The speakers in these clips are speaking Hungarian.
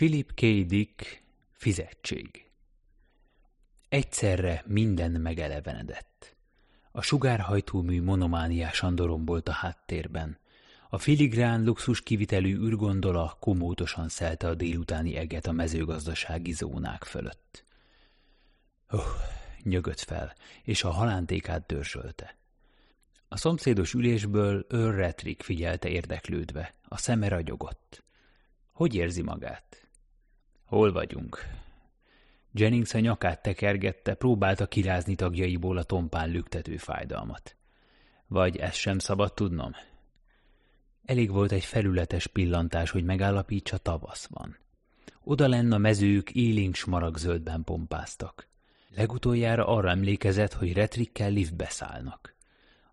Philip K. Dick Fizetség Egyszerre minden megelevenedett. A sugárhajtómű monomániásan dorombolt a háttérben. A filigrán luxus kivitelű űrgondola komótosan szelte a délutáni eget a mezőgazdasági zónák fölött. Oh, nyögött fel, és a halántékát dörzsölte. A szomszédos ülésből Earl Retrick figyelte érdeklődve, a szeme ragyogott. Hogy érzi magát? Hol vagyunk? Jennings a nyakát tekergette, próbálta kirázni tagjaiból a tompán lüktető fájdalmat. Vagy ezt sem szabad tudnom? Elég volt egy felületes pillantás, hogy megállapítsa, tavasz van. Oda lenne a mezők élénk zöldben pompáztak. Legutoljára arra emlékezett, hogy retrikkel liftbe szállnak.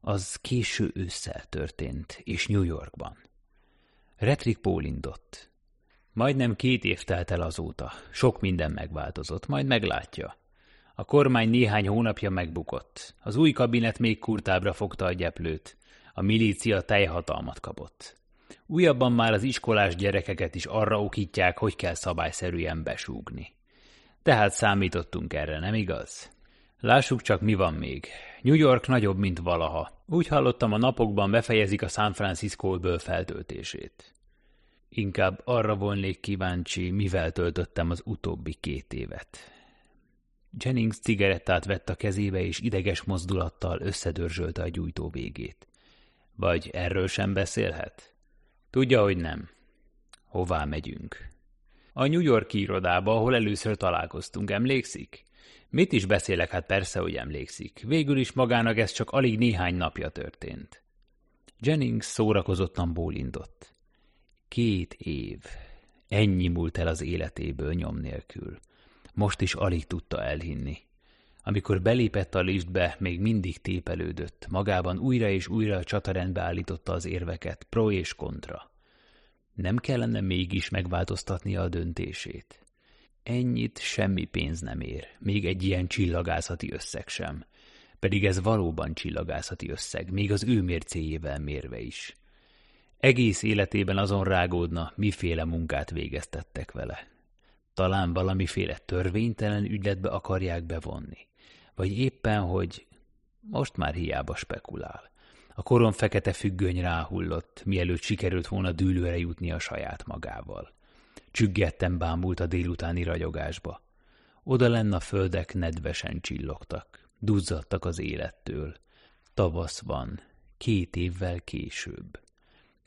Az késő ősszel történt, és New Yorkban. Retrik pólindott. Majdnem két év telt el azóta. Sok minden megváltozott, majd meglátja. A kormány néhány hónapja megbukott. Az új kabinet még kurtábra fogta a gyeplőt. A milícia teljhatalmat kapott. Újabban már az iskolás gyerekeket is arra okítják, hogy kell szabályszerűen besúgni. Tehát számítottunk erre, nem igaz? Lássuk csak, mi van még. New York nagyobb, mint valaha. Úgy hallottam, a napokban befejezik a San Francisco-ből feltöltését. Inkább arra volnék kíváncsi, mivel töltöttem az utóbbi két évet. Jennings cigarettát vett a kezébe, és ideges mozdulattal összedörzsölte a gyújtó végét. Vagy erről sem beszélhet? Tudja, hogy nem. Hová megyünk? A New Yorki irodába, ahol először találkoztunk, emlékszik? Mit is beszélek, hát persze, hogy emlékszik. Végül is magának ez csak alig néhány napja történt. Jennings szórakozottan bólindott. Két év. Ennyi múlt el az életéből nyom nélkül. Most is alig tudta elhinni. Amikor belépett a liftbe, még mindig tépelődött, magában újra és újra a csatarendbe állította az érveket, pro és kontra. Nem kellene mégis megváltoztatnia a döntését. Ennyit semmi pénz nem ér, még egy ilyen csillagászati összeg sem. Pedig ez valóban csillagászati összeg, még az ő mércéjével mérve is. Egész életében azon rágódna, miféle munkát végeztettek vele. Talán valamiféle törvénytelen ügyletbe akarják bevonni. Vagy éppen, hogy most már hiába spekulál. A koron fekete függöny ráhullott, mielőtt sikerült volna dűlőre jutni a saját magával. Csüggetten bámult a délutáni ragyogásba. Oda lenne a földek nedvesen csillogtak, duzzadtak az élettől. Tavasz van, két évvel később.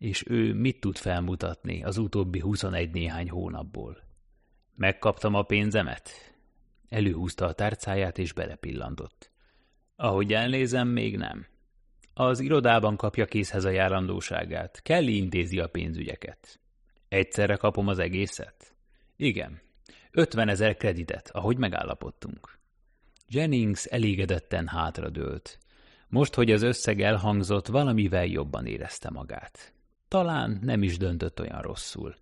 És ő mit tud felmutatni az utóbbi huszonegy néhány hónapból? Megkaptam a pénzemet? Előhúzta a tárcáját és belepillantott. Ahogy elnézem, még nem. Az irodában kapja készhez a járandóságát. Kelly intézi a pénzügyeket. Egyszerre kapom az egészet? Igen. Ötven ezer kreditet, ahogy megállapodtunk. Jennings elégedetten hátradőlt. Most, hogy az összeg elhangzott, valamivel jobban érezte magát. Talán nem is döntött olyan rosszul.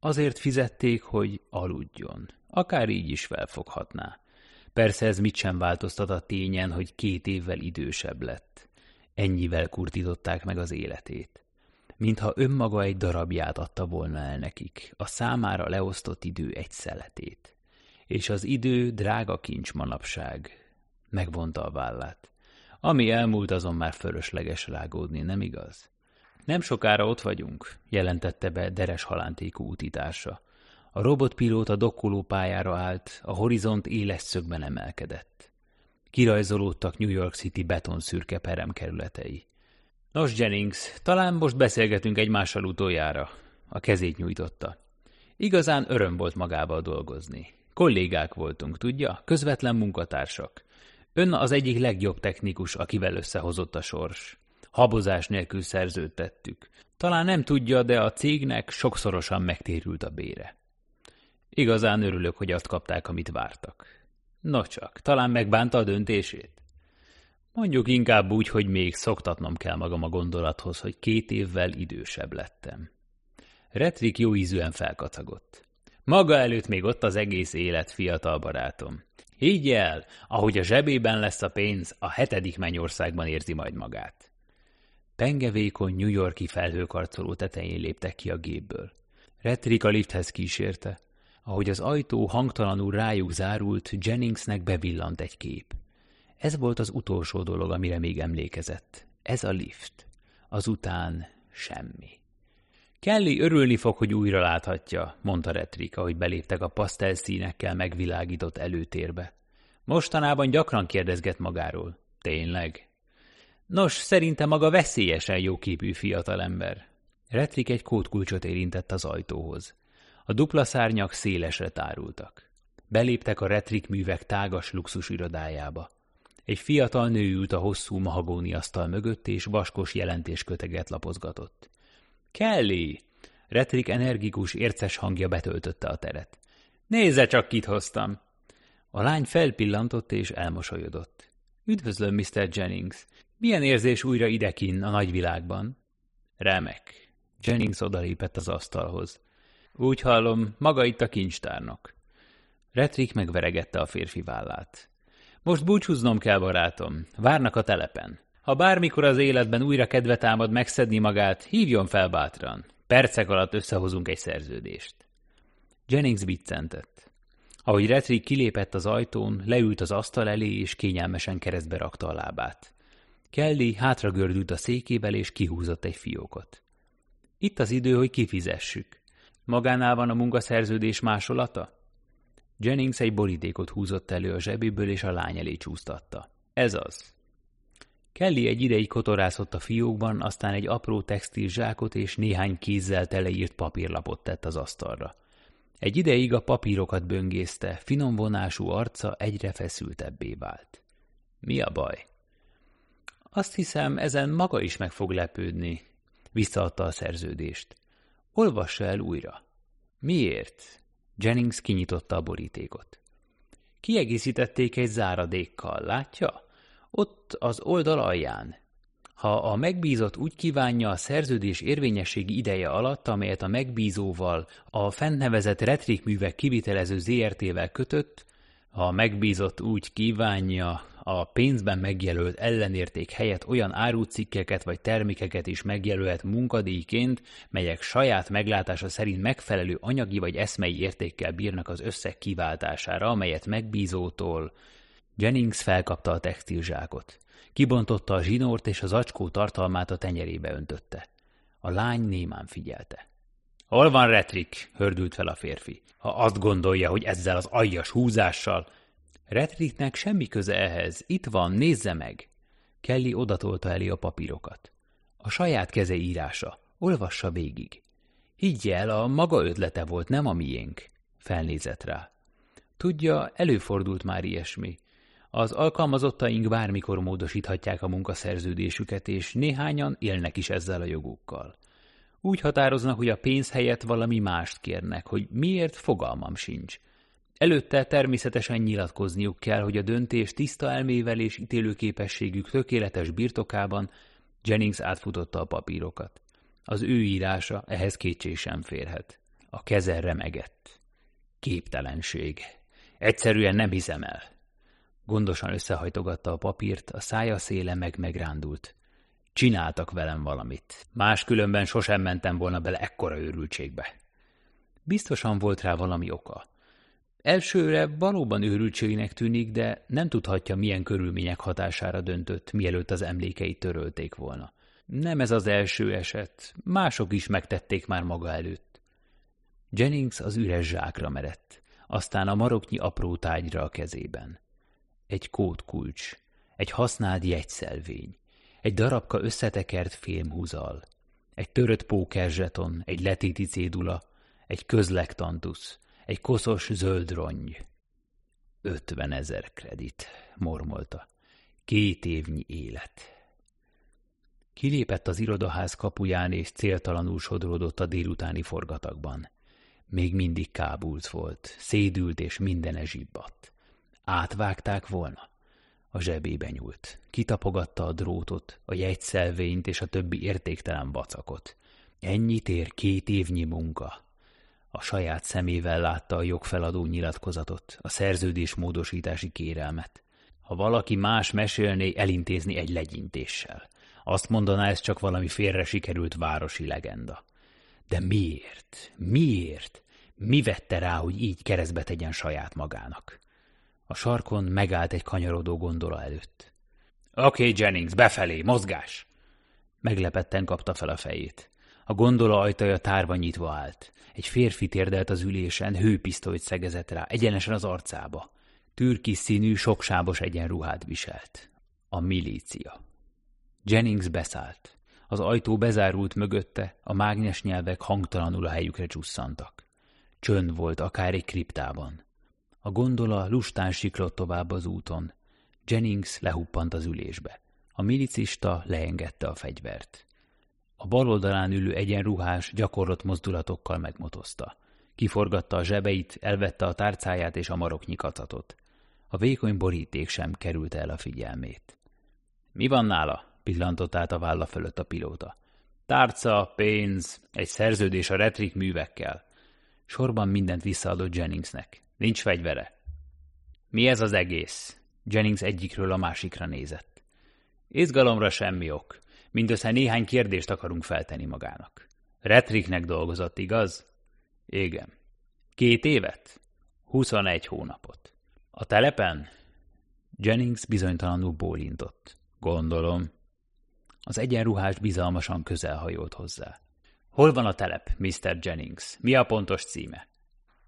Azért fizették, hogy aludjon. Akár így is felfoghatná. Persze ez mit sem változtat a tényen, hogy két évvel idősebb lett. Ennyivel kurtították meg az életét mintha önmaga egy darabját adta volna el nekik, a számára leosztott idő egy szeletét. És az idő drága kincs manapság. Megvonta a vállát. Ami elmúlt, azon már fölösleges rágódni, nem igaz? Nem sokára ott vagyunk, jelentette be deres halántékú útitársa. A robotpilóta dokkoló pályára állt, a horizont éles szögben emelkedett. Kirajzolódtak New York City betonszürke peremkerületei. Nos, Jennings, talán most beszélgetünk egymással utoljára. A kezét nyújtotta. Igazán öröm volt magába dolgozni. Kollégák voltunk, tudja? Közvetlen munkatársak. Ön az egyik legjobb technikus, akivel összehozott a sors. Habozás nélkül szerződtettük. Talán nem tudja, de a cégnek sokszorosan megtérült a bére. Igazán örülök, hogy azt kapták, amit vártak. No csak, talán megbánta a döntését? Mondjuk inkább úgy, hogy még szoktatnom kell magam a gondolathoz, hogy két évvel idősebb lettem. Retrik jó ízűen felkacagott. Maga előtt még ott az egész élet, fiatal barátom. Higgy el, ahogy a zsebében lesz a pénz, a hetedik mennyországban érzi majd magát. Pengevékony New Yorki felhőkarcoló tetején léptek ki a gépből. Retrik a lifthez kísérte. Ahogy az ajtó hangtalanul rájuk zárult, Jenningsnek bevillant egy kép. Ez volt az utolsó dolog, amire még emlékezett. Ez a lift. Azután semmi. Kelly örülni fog, hogy újra láthatja, mondta Retrika, hogy beléptek a pasztelszínekkel megvilágított előtérbe. Mostanában gyakran kérdezget magáról. Tényleg? Nos, szerintem maga veszélyesen jóképű fiatalember. Retrik egy kódkulcsot érintett az ajtóhoz. A dupla szárnyak szélesre tárultak. Beléptek a Retrik művek tágas luxus irodájába. Egy fiatal nő ült a hosszú mahagóni asztal mögött, és vaskos jelentésköteget lapozgatott. Kelly! Retrik energikus, érces hangja betöltötte a teret. Nézze csak, kit hoztam! A lány felpillantott és elmosolyodott. Üdvözlöm, Mr. Jennings. Milyen érzés újra idekin a nagyvilágban? Remek. Jennings odalépett az asztalhoz. Úgy hallom, maga itt a kincstárnok. Retrik megveregette a férfi vállát. Most búcsúznom kell, barátom. Várnak a telepen. Ha bármikor az életben újra kedve támad megszedni magát, hívjon fel bátran. Percek alatt összehozunk egy szerződést. Jennings biccentett. Ahogy Retrik kilépett az ajtón, leült az asztal elé, és kényelmesen keresztbe rakta a lábát. Kelly hátra gördült a székével, és kihúzott egy fiókot. Itt az idő, hogy kifizessük. Magánál van a munkaszerződés másolata? Jennings egy borítékot húzott elő a zsebéből, és a lány elé csúsztatta. Ez az. Kelly egy ideig kotorászott a fiókban, aztán egy apró textil zsákot és néhány kézzel teleírt papírlapot tett az asztalra. Egy ideig a papírokat böngészte, finom vonású arca egyre feszültebbé vált. Mi a baj? Azt hiszem, ezen maga is meg fog lepődni, visszaadta a szerződést. Olvassa el újra. Miért? Jennings kinyitotta a borítékot. Kiegészítették egy záradékkal, látja? Ott az oldal alján. Ha a megbízott úgy kívánja a szerződés érvényességi ideje alatt, amelyet a megbízóval a fentnevezett retrikművek kivitelező ZRT-vel kötött, ha a megbízott úgy kívánja, a pénzben megjelölt ellenérték helyett olyan árucikkeket vagy termékeket is megjelölhet munkadíjként, melyek saját meglátása szerint megfelelő anyagi vagy eszmei értékkel bírnak az összeg kiváltására, amelyet megbízótól. Jennings felkapta a textilzsákot. Kibontotta a zsinort, és az acskó tartalmát a tenyerébe öntötte. A lány némán figyelte. Hol van Retrik? hördült fel a férfi. Ha azt gondolja, hogy ezzel az aljas húzással Retriknek semmi köze ehhez. Itt van, nézze meg! Kelly odatolta elé a papírokat. A saját keze írása. Olvassa végig. Higgy el, a maga ötlete volt, nem a miénk. Felnézett rá. Tudja, előfordult már ilyesmi. Az alkalmazottaink bármikor módosíthatják a munkaszerződésüket, és néhányan élnek is ezzel a jogukkal. Úgy határoznak, hogy a pénz helyett valami mást kérnek, hogy miért fogalmam sincs. Előtte természetesen nyilatkozniuk kell, hogy a döntés tiszta elmével és ítélőképességük tökéletes birtokában Jennings átfutotta a papírokat. Az ő írása ehhez kétség sem férhet. A keze remegett. Képtelenség. Egyszerűen nem hiszem el. Gondosan összehajtogatta a papírt, a szája széle meg megrándult. Csináltak velem valamit. Máskülönben sosem mentem volna bele ekkora őrültségbe. Biztosan volt rá valami oka. Elsőre valóban őrültségnek tűnik, de nem tudhatja, milyen körülmények hatására döntött, mielőtt az emlékeit törölték volna. Nem ez az első eset, mások is megtették már maga előtt. Jennings az üres zsákra merett, aztán a maroknyi apró tágyra a kezében. Egy kódkulcs, egy használt jegyszelvény, egy darabka összetekert fémhúzal, egy törött pókerzseton, egy letéti cédula, egy közlektantusz, egy koszos zöld rongy. Ötven ezer kredit, mormolta. Két évnyi élet. Kilépett az irodaház kapuján, és céltalanul sodródott a délutáni forgatagban. Még mindig kábult volt, szédült és mindene zsibbadt. Átvágták volna? A zsebébe nyúlt. Kitapogatta a drótot, a jegyszelvényt és a többi értéktelen vacakot. Ennyit ér két évnyi munka. A saját szemével látta a jogfeladó nyilatkozatot, a szerződés módosítási kérelmet. Ha valaki más mesélné, elintézni egy legyintéssel. Azt mondaná, ez csak valami félre sikerült városi legenda. De miért? Miért? Mi vette rá, hogy így keresztbe tegyen saját magának? A sarkon megállt egy kanyarodó gondola előtt. Oké, okay, Jennings, befelé, mozgás! Meglepetten kapta fel a fejét. A gondola ajtaja tárva nyitva állt. Egy férfi térdelt az ülésen, hőpisztolyt szegezett rá, egyenesen az arcába. Türkis színű, soksábos egyenruhát viselt. A milícia. Jennings beszállt. Az ajtó bezárult mögötte, a mágnes nyelvek hangtalanul a helyükre csusszantak. Csönd volt akár egy kriptában. A gondola lustán siklott tovább az úton. Jennings lehuppant az ülésbe. A milicista leengedte a fegyvert. A bal oldalán ülő egyenruhás, gyakorlott mozdulatokkal megmotozta. Kiforgatta a zsebeit, elvette a tárcáját és a maroknyi kacatot. A vékony boríték sem került el a figyelmét. Mi van nála? pillantott át a válla fölött a pilóta. Tárca, pénz, egy szerződés a retrik művekkel. Sorban mindent visszaadott Jenningsnek. Nincs fegyvere. Mi ez az egész? Jennings egyikről a másikra nézett. Izgalomra semmi ok. Mindössze néhány kérdést akarunk feltenni magának. Retriknek dolgozott, igaz? Igen. Két évet? Huszonegy hónapot. A telepen? Jennings bizonytalanul bólintott. Gondolom. Az egyenruhás bizalmasan közelhajolt hozzá. Hol van a telep, Mr. Jennings? Mi a pontos címe?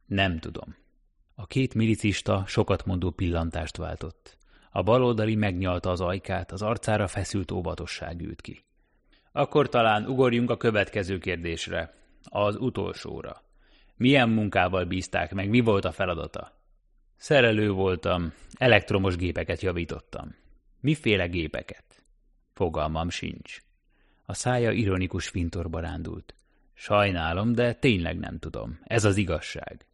Nem tudom. A két milicista sokat mondó pillantást váltott. A baloldali megnyalta az ajkát, az arcára feszült óvatosság ült ki. Akkor talán ugorjunk a következő kérdésre, az utolsóra. Milyen munkával bízták meg, mi volt a feladata? Szerelő voltam, elektromos gépeket javítottam. Miféle gépeket? Fogalmam sincs. A szája ironikus fintorba rándult. Sajnálom, de tényleg nem tudom. Ez az igazság.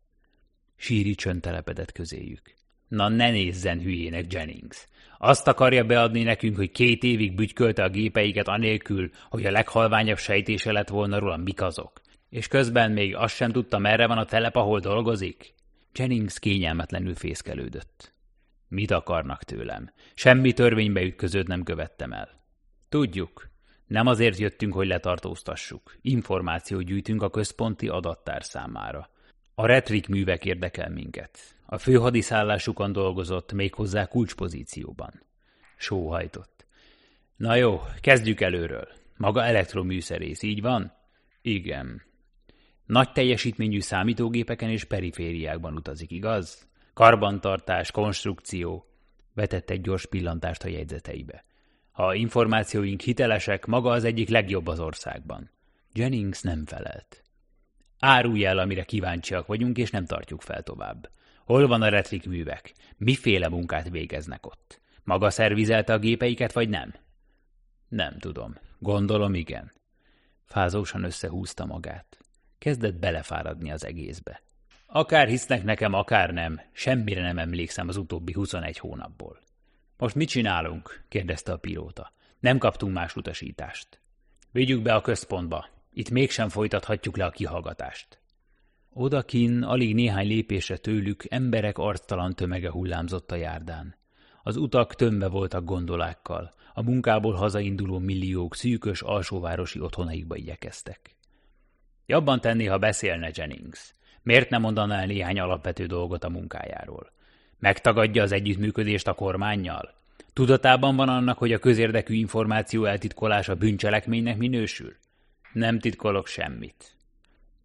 Síri csönd telepedett közéjük. Na ne nézzen hülyének, Jennings. Azt akarja beadni nekünk, hogy két évig bütykölte a gépeiket anélkül, hogy a leghalványabb sejtése lett volna róla, mik azok. És közben még azt sem tudta, merre van a telep, ahol dolgozik? Jennings kényelmetlenül fészkelődött. Mit akarnak tőlem? Semmi törvénybe ütközőt nem követtem el. Tudjuk. Nem azért jöttünk, hogy letartóztassuk. Információt gyűjtünk a központi adattár számára. A retrik művek érdekel minket. A főhadiszállásukon dolgozott, méghozzá kulcspozícióban. Sóhajtott. Na jó, kezdjük előről. Maga elektroműszerész, így van? Igen. Nagy teljesítményű számítógépeken és perifériákban utazik, igaz? Karbantartás, konstrukció. Vetett egy gyors pillantást a jegyzeteibe. Ha információink hitelesek, maga az egyik legjobb az országban. Jennings nem felelt. Árulj el, amire kíváncsiak vagyunk, és nem tartjuk fel tovább. Hol van a retrik művek? Miféle munkát végeznek ott? Maga szervizelte a gépeiket, vagy nem? Nem tudom. Gondolom, igen. Fázósan összehúzta magát. Kezdett belefáradni az egészbe. Akár hisznek nekem, akár nem, semmire nem emlékszem az utóbbi 21 hónapból. Most mit csinálunk? kérdezte a pilóta. Nem kaptunk más utasítást. Vigyük be a központba, itt mégsem folytathatjuk le a kihallgatást. Odakin, alig néhány lépésre tőlük emberek arctalan tömege hullámzott a járdán. Az utak tömve voltak gondolákkal, a munkából hazainduló milliók szűkös alsóvárosi otthonaikba igyekeztek. Jobban tenné, ha beszélne Jennings. Miért nem mondaná el néhány alapvető dolgot a munkájáról? Megtagadja az együttműködést a kormányjal? Tudatában van annak, hogy a közérdekű információ eltitkolása bűncselekménynek minősül? Nem titkolok semmit.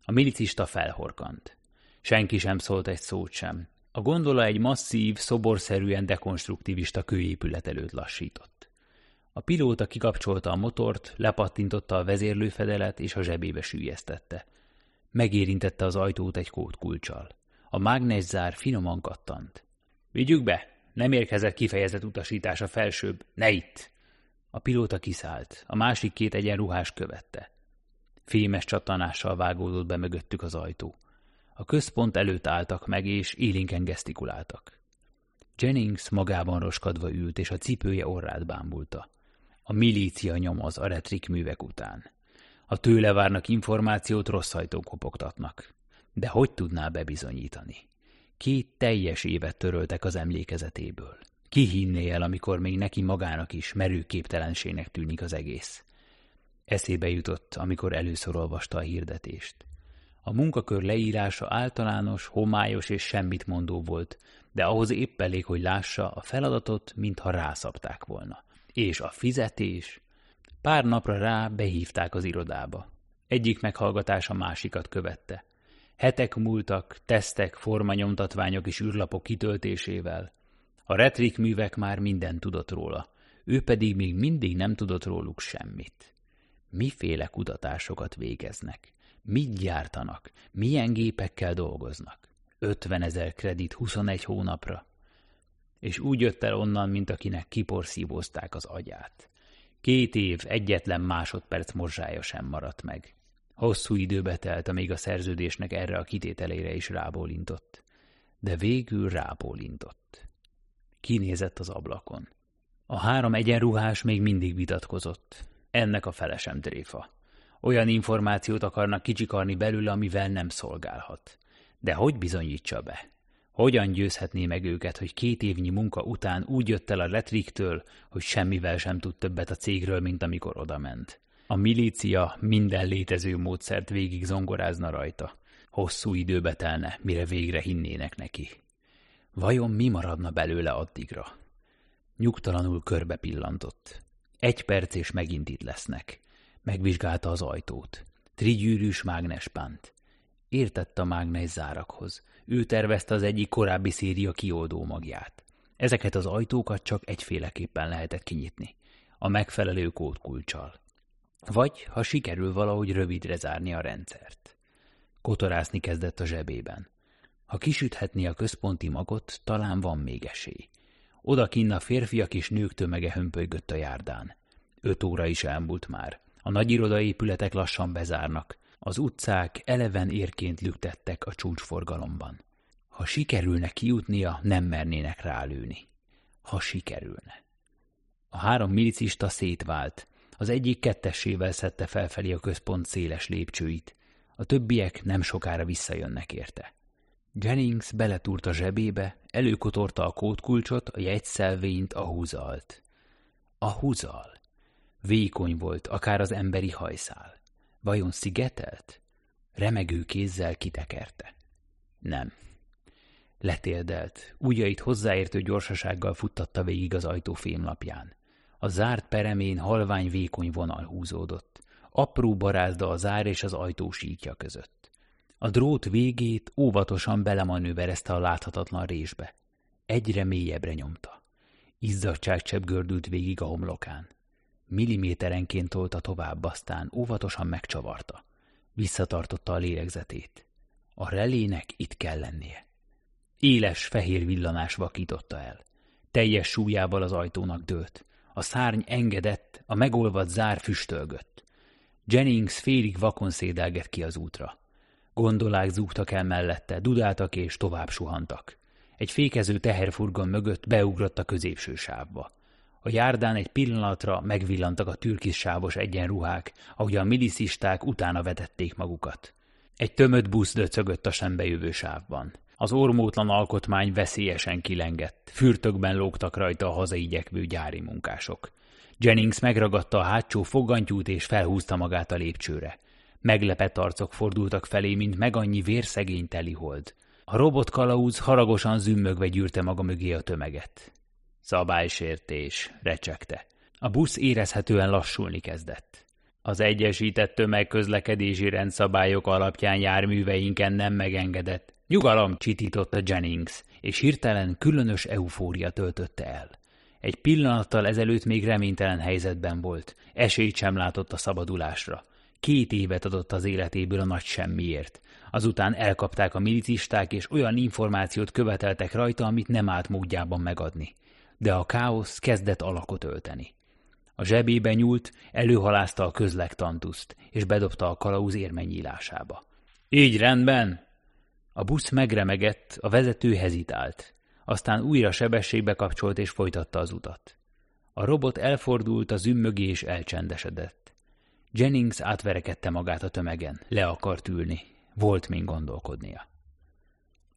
A milicista felhorkant. Senki sem szólt egy szót sem. A gondola egy masszív, szoborszerűen dekonstruktivista kőépület előtt lassított. A pilóta kikapcsolta a motort, lepattintotta a vezérlőfedelet és a zsebébe sűjesztette. Megérintette az ajtót egy kódkulcsal. A mágneszár finoman kattant. Vigyük be! Nem érkezett kifejezett utasítás a felsőbb. Ne itt! A pilóta kiszállt. A másik két egyenruhás követte. Fémes csattanással vágódott be mögöttük az ajtó. A központ előtt álltak meg, és élénken gesztikuláltak. Jennings magában roskadva ült, és a cipője orrát bámulta. A milícia nyomoz a retrik művek után. A tőle várnak információt rossz ajtók kopogtatnak. De hogy tudná bebizonyítani? Két teljes évet töröltek az emlékezetéből. Ki hinné el, amikor még neki magának is merőképtelenségnek tűnik az egész? Eszébe jutott, amikor először olvasta a hirdetést. A munkakör leírása általános, homályos és semmit mondó volt, de ahhoz épp elég, hogy lássa a feladatot, mintha rászapták volna. És a fizetés... Pár napra rá behívták az irodába. Egyik meghallgatás a másikat követte. Hetek múltak, tesztek, formanyomtatványok és űrlapok kitöltésével. A retrik művek már minden tudott róla, ő pedig még mindig nem tudott róluk semmit. Miféle kutatásokat végeznek? Mit gyártanak? Milyen gépekkel dolgoznak? 50 ezer kredit 21 hónapra. És úgy jött el onnan, mint akinek kiporszívózták az agyát. Két év, egyetlen másodperc morzsája sem maradt meg. Hosszú időbe telt, amíg a szerződésnek erre a kitételére is rábólintott. De végül rábólintott. Kinézett az ablakon. A három egyenruhás még mindig vitatkozott. Ennek a felesem tréfa. Olyan információt akarnak kicsikarni belőle, amivel nem szolgálhat. De hogy bizonyítsa be? Hogyan győzhetné meg őket, hogy két évnyi munka után úgy jött el a letriktől, hogy semmivel sem tud többet a cégről, mint amikor odament? A milícia minden létező módszert végig zongorázna rajta. Hosszú időbe telne, mire végre hinnének neki. Vajon mi maradna belőle addigra? Nyugtalanul körbe pillantott. Egy perc és megint itt lesznek. Megvizsgálta az ajtót. Trigyűrűs mágnespánt. Értett a mágnes zárakhoz. Ő tervezte az egyik korábbi széria kioldó magját. Ezeket az ajtókat csak egyféleképpen lehetett kinyitni. A megfelelő kódkulcsal. Vagy, ha sikerül valahogy rövidre zárni a rendszert. Kotorászni kezdett a zsebében. Ha kisüthetné a központi magot, talán van még esély. Odakinn a férfiak és nők tömege hömpölygött a járdán. Öt óra is elmúlt már. A nagy irodaépületek lassan bezárnak. Az utcák eleven érként lüktettek a csúcsforgalomban. Ha sikerülne kijutnia, nem mernének rálőni. Ha sikerülne. A három milicista szétvált. Az egyik kettessével szedte felfelé a központ széles lépcsőit. A többiek nem sokára visszajönnek érte. Jennings beletúrt a zsebébe, előkotorta a kódkulcsot, a jegyszelvényt, a húzalt. A húzal. Vékony volt, akár az emberi hajszál. Vajon szigetelt? Remegő kézzel kitekerte. Nem. Letéldelt, ujjait hozzáértő gyorsasággal futtatta végig az ajtó fémlapján. A zárt peremén halvány vékony vonal húzódott. Apró barázda a zár és az ajtó sítja között. A drót végét óvatosan belemanőverezte a láthatatlan résbe. Egyre mélyebbre nyomta. Izzadságcsepp gördült végig a homlokán. Milliméterenként tolta tovább, aztán óvatosan megcsavarta. Visszatartotta a lélegzetét. A relének itt kell lennie. Éles, fehér villanás vakította el. Teljes súlyával az ajtónak dőlt. A szárny engedett, a megolvadt zár füstölgött. Jennings félig vakon szédelget ki az útra. Gondolák zúgtak el mellette, dudáltak és tovább suhantak. Egy fékező teherfurgon mögött beugrott a középső sávba. A járdán egy pillanatra megvillantak a türkis sávos egyenruhák, ahogy a miliszisták utána vetették magukat. Egy tömött busz döcögött a sembejövő sávban. Az ormótlan alkotmány veszélyesen kilengett, fürtökben lógtak rajta a hazaigyekvő gyári munkások. Jennings megragadta a hátsó fogantyút és felhúzta magát a lépcsőre. Meglepett arcok fordultak felé, mint meg annyi vérszegény telihold. A robotkalauz haragosan zümmögve gyűrte maga mögé a tömeget. Szabálysértés, recsegte. A busz érezhetően lassulni kezdett. Az egyesített tömegközlekedési rendszabályok alapján járműveinken nem megengedett. Nyugalom, csitította Jennings, és hirtelen különös eufória töltötte el. Egy pillanattal ezelőtt még reménytelen helyzetben volt, esélyt sem látott a szabadulásra. Két évet adott az életéből a nagy semmiért. Azután elkapták a milicisták, és olyan információt követeltek rajta, amit nem állt módjában megadni de a káosz kezdett alakot ölteni. A zsebébe nyúlt, előhalázta a közlegtantuszt, és bedobta a kalauz érmenyílásába. Így rendben! A busz megremegett, a vezető hezitált. Aztán újra sebességbe kapcsolt és folytatta az utat. A robot elfordult, az ümmögé és elcsendesedett. Jennings átverekedte magát a tömegen, le akart ülni. Volt min gondolkodnia.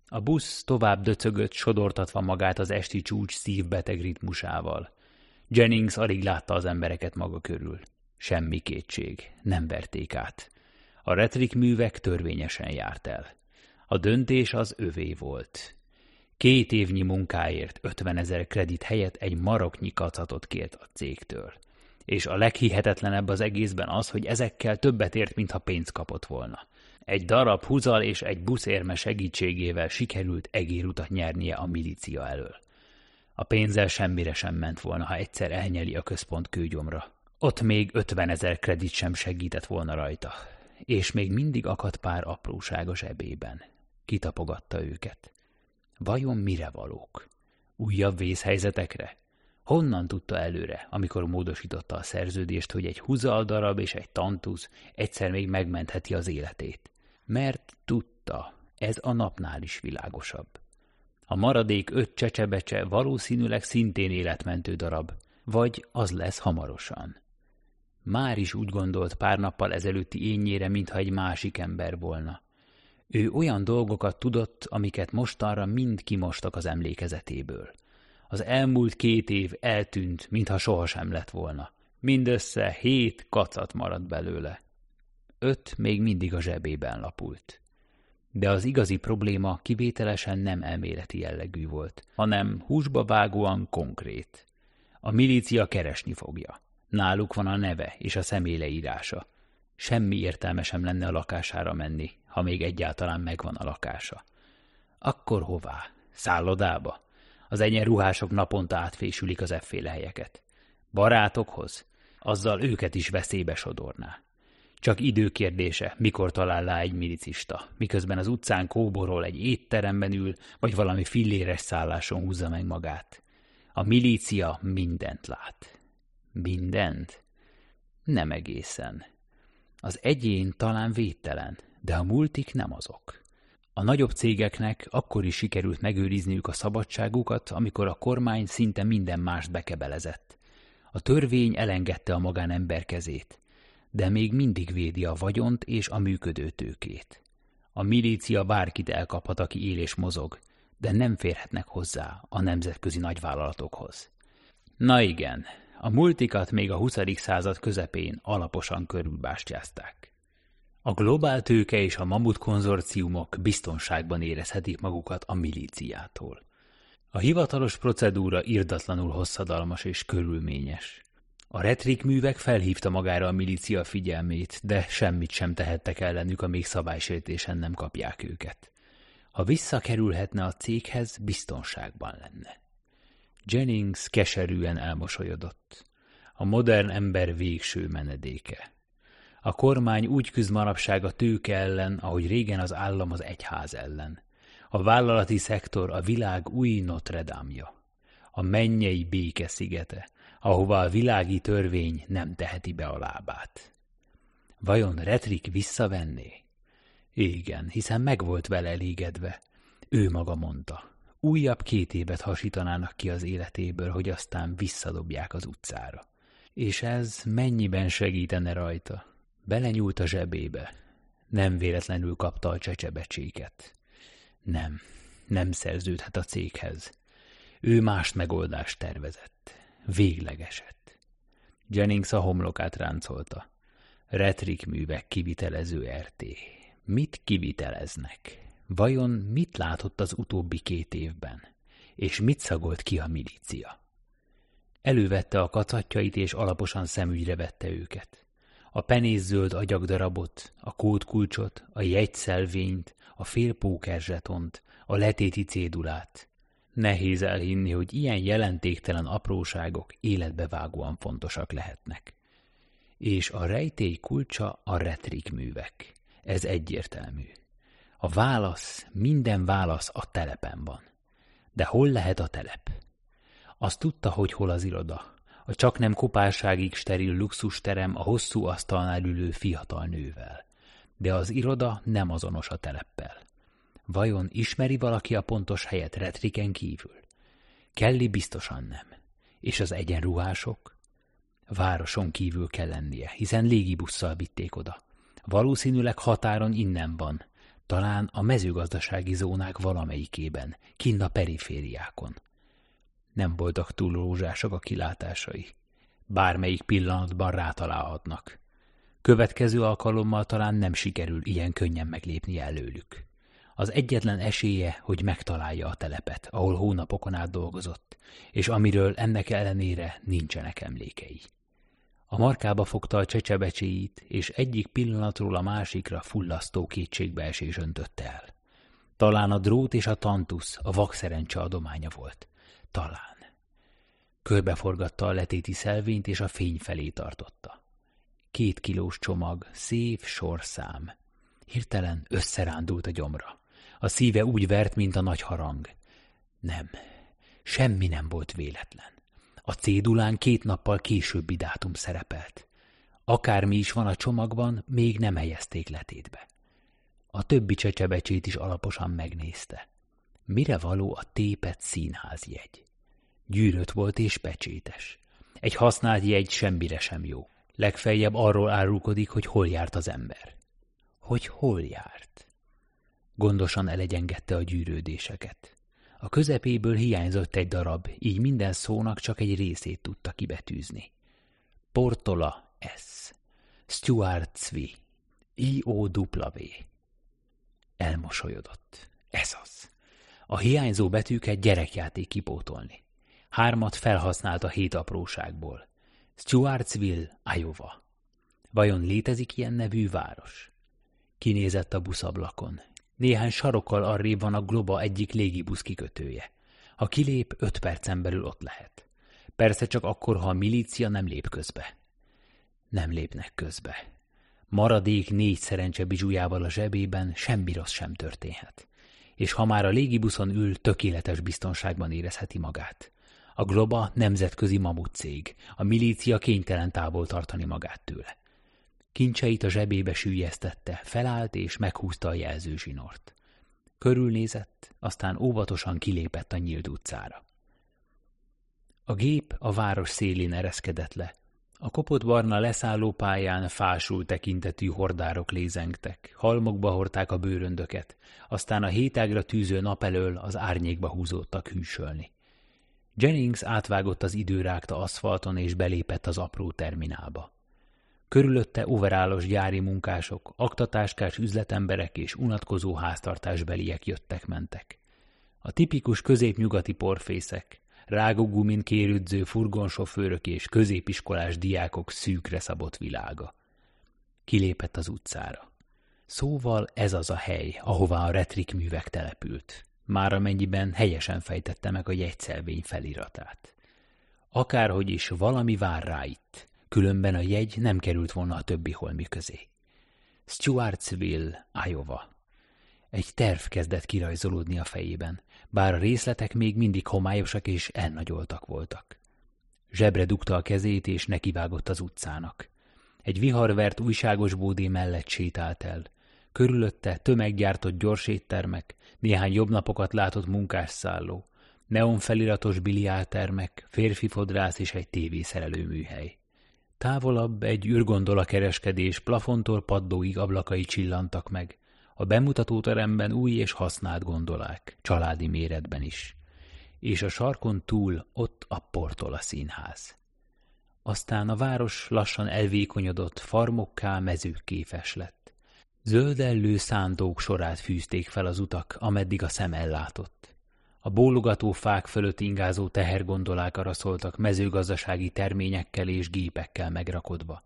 A busz tovább döcögött, sodortatva magát az esti csúcs szívbeteg ritmusával. Jennings alig látta az embereket maga körül. Semmi kétség, nem verték át. A retrik művek törvényesen járt el. A döntés az övé volt. Két évnyi munkáért 50 ezer kredit helyett egy maroknyi kacatot kért a cégtől. És a leghihetetlenebb az egészben az, hogy ezekkel többet ért, mintha pénzt kapott volna. Egy darab húzal és egy buszérme segítségével sikerült egérutat nyernie a milícia elől. A pénzzel semmire sem ment volna, ha egyszer elnyeli a központ kőgyomra. Ott még 50 ezer kredit sem segített volna rajta, és még mindig akadt pár apróságos ebében. Kitapogatta őket. Vajon mire valók? Újabb vészhelyzetekre? Honnan tudta előre, amikor módosította a szerződést, hogy egy húzal darab és egy tantusz egyszer még megmentheti az életét? Mert tudta, ez a napnál is világosabb. A maradék öt csecsebecse valószínűleg szintén életmentő darab, vagy az lesz hamarosan. Már is úgy gondolt pár nappal ezelőtti énjére, mintha egy másik ember volna. Ő olyan dolgokat tudott, amiket mostanra mind kimostak az emlékezetéből. Az elmúlt két év eltűnt, mintha sohasem lett volna. Mindössze hét kacat maradt belőle. Öt még mindig a zsebében lapult. De az igazi probléma kivételesen nem elméleti jellegű volt, hanem húsba vágóan konkrét. A milícia keresni fogja. Náluk van a neve és a személyleírása. Semmi értelme sem lenne a lakására menni, ha még egyáltalán megvan a lakása. Akkor hová? Szállodába? Az egyenruhások naponta átfésülik az efféle helyeket. Barátokhoz? Azzal őket is veszélybe sodorná. Csak időkérdése, mikor talál rá egy milicista, miközben az utcán kóborol egy étteremben ül, vagy valami filléres szálláson húzza meg magát. A milícia mindent lát. Mindent? Nem egészen. Az egyén talán védtelen, de a multik nem azok. A nagyobb cégeknek akkor is sikerült megőrizniük a szabadságukat, amikor a kormány szinte minden mást bekebelezett. A törvény elengedte a magánember kezét, de még mindig védi a vagyont és a működő tőkét. A milícia bárkit elkaphat, aki él és mozog, de nem férhetnek hozzá a nemzetközi nagyvállalatokhoz. Na igen, a multikat még a 20. század közepén alaposan körülbástyázták. A globál tőke és a mamut konzorciumok biztonságban érezhetik magukat a milíciától. A hivatalos procedúra irdatlanul hosszadalmas és körülményes. A retrik művek felhívta magára a milícia figyelmét, de semmit sem tehettek ellenük, amíg szabálysértésen nem kapják őket. Ha visszakerülhetne a céghez, biztonságban lenne. Jennings keserűen elmosolyodott. A modern ember végső menedéke. A kormány úgy küzd manapság a tőke ellen, ahogy régen az állam az egyház ellen. A vállalati szektor a világ új Notre Dame-ja. A mennyei béke szigete, ahová a világi törvény nem teheti be a lábát. Vajon Retrik visszavenné? Igen, hiszen meg volt vele elégedve. Ő maga mondta. Újabb két évet hasítanának ki az életéből, hogy aztán visszadobják az utcára. És ez mennyiben segítene rajta? Belenyúlt a zsebébe. Nem véletlenül kapta a csecsebecséket. Nem, nem szerződhet a céghez. Ő más megoldást tervezett. Véglegesett. Jennings a homlokát ráncolta. Retrik művek kivitelező RT. Mit kiviteleznek? Vajon mit látott az utóbbi két évben? És mit szagolt ki a milícia? Elővette a kacatjait, és alaposan szemügyre vette őket. A penészzöld agyagdarabot, a kódkulcsot, a jegyszelvényt, a fél pókerzsetont, a letéti cédulát. Nehéz elhinni, hogy ilyen jelentéktelen apróságok életbevágóan fontosak lehetnek. És a rejtély kulcsa a retrik művek. Ez egyértelmű. A válasz, minden válasz a telepen van. De hol lehet a telep? Azt tudta, hogy hol az iroda. A csak nem kopárságig steril luxusterem a hosszú asztalnál ülő fiatal nővel. De az iroda nem azonos a teleppel. Vajon ismeri valaki a pontos helyet retriken kívül? Kelly biztosan nem. És az egyenruhások? Városon kívül kell lennie, hiszen légibusszal vitték oda. Valószínűleg határon innen van, talán a mezőgazdasági zónák valamelyikében, kinn a perifériákon. Nem voltak túl rózsások a kilátásai. Bármelyik pillanatban rátalálhatnak. Következő alkalommal talán nem sikerül ilyen könnyen meglépni előlük. Az egyetlen esélye, hogy megtalálja a telepet, ahol hónapokon át dolgozott, és amiről ennek ellenére nincsenek emlékei. A markába fogta a csecsebecséit, és egyik pillanatról a másikra fullasztó kétségbeesés öntötte el. Talán a drót és a tantusz a vakszerencse adománya volt. Talán. Körbeforgatta a letéti szelvényt, és a fény felé tartotta. Két kilós csomag, szép sorszám. Hirtelen összerándult a gyomra. A szíve úgy vert, mint a nagy harang. Nem, semmi nem volt véletlen. A cédulán két nappal későbbi dátum szerepelt. Akármi is van a csomagban, még nem helyezték letétbe. A többi csecsebecsét is alaposan megnézte. Mire való a tépet színházjegy? Gyűrött volt és pecsétes. Egy használt jegy semmire sem jó. Legfeljebb arról árulkodik, hogy hol járt az ember. Hogy hol járt? Gondosan elegyengette a gyűrődéseket. A közepéből hiányzott egy darab, így minden szónak csak egy részét tudta kibetűzni. Portola S. Stuart Cvi. I-O-W. Elmosolyodott. Ez az. A hiányzó betűket gyerekjáték kipótolni. Hármat felhasznált a hét apróságból. Stuartsville, Iowa. Vajon létezik ilyen nevű város? Kinézett a buszablakon. Néhány sarokkal arrébb van a Globa egyik légibusz kikötője. Ha kilép, öt percen belül ott lehet. Persze csak akkor, ha a milícia nem lép közbe. Nem lépnek közbe. Maradék négy szerencse bizsújával a zsebében semmi rossz sem történhet. És ha már a légibuszon ül, tökéletes biztonságban érezheti magát. A Globa nemzetközi mamut cég, a milícia kénytelen távol tartani magát tőle. Kincseit a zsebébe sűjesztette, felállt és meghúzta a jelzőzsinort. Körülnézett, aztán óvatosan kilépett a nyílt utcára. A gép a város szélén ereszkedett le. A kopott barna leszállópályán fásul tekintetű hordárok lézengtek, halmokba hordták a bőröndöket, aztán a hétágra tűző nap elől az árnyékba húzódtak hűsölni. Jennings átvágott az időrágta aszfalton és belépett az apró terminálba. Körülötte overálos gyári munkások, aktatáskás üzletemberek és unatkozó háztartásbeliek jöttek-mentek. A tipikus középnyugati porfészek, rágógumin kérüdző furgonsofőrök és középiskolás diákok szűkre szabott világa. Kilépett az utcára. Szóval ez az a hely, ahová a retrik művek települt, már amennyiben helyesen fejtette meg a jegyszelvény feliratát. Akárhogy is valami vár rá itt, különben a jegy nem került volna a többi holmi közé. Stuartsville, Iowa. Egy terv kezdett kirajzolódni a fejében, bár a részletek még mindig homályosak és elnagyoltak voltak. Zsebre dugta a kezét, és nekivágott az utcának. Egy viharvert újságos bódé mellett sétált el. Körülötte tömeggyártott gyors éttermek, néhány jobb napokat látott munkásszálló, neonfeliratos biliártermek, férfi fodrász és egy tévészerelő műhely. Távolabb egy űrgondola kereskedés plafontól paddóig ablakai csillantak meg. A bemutatóteremben új és használt gondolák, családi méretben is. És a sarkon túl ott a Portola színház. Aztán a város lassan elvékonyodott, farmokká, mezőkké lett. Zöldellő szántók sorát fűzték fel az utak, ameddig a szem ellátott. A bólogató fák fölött ingázó tehergondolák araszoltak mezőgazdasági terményekkel és gépekkel megrakodva.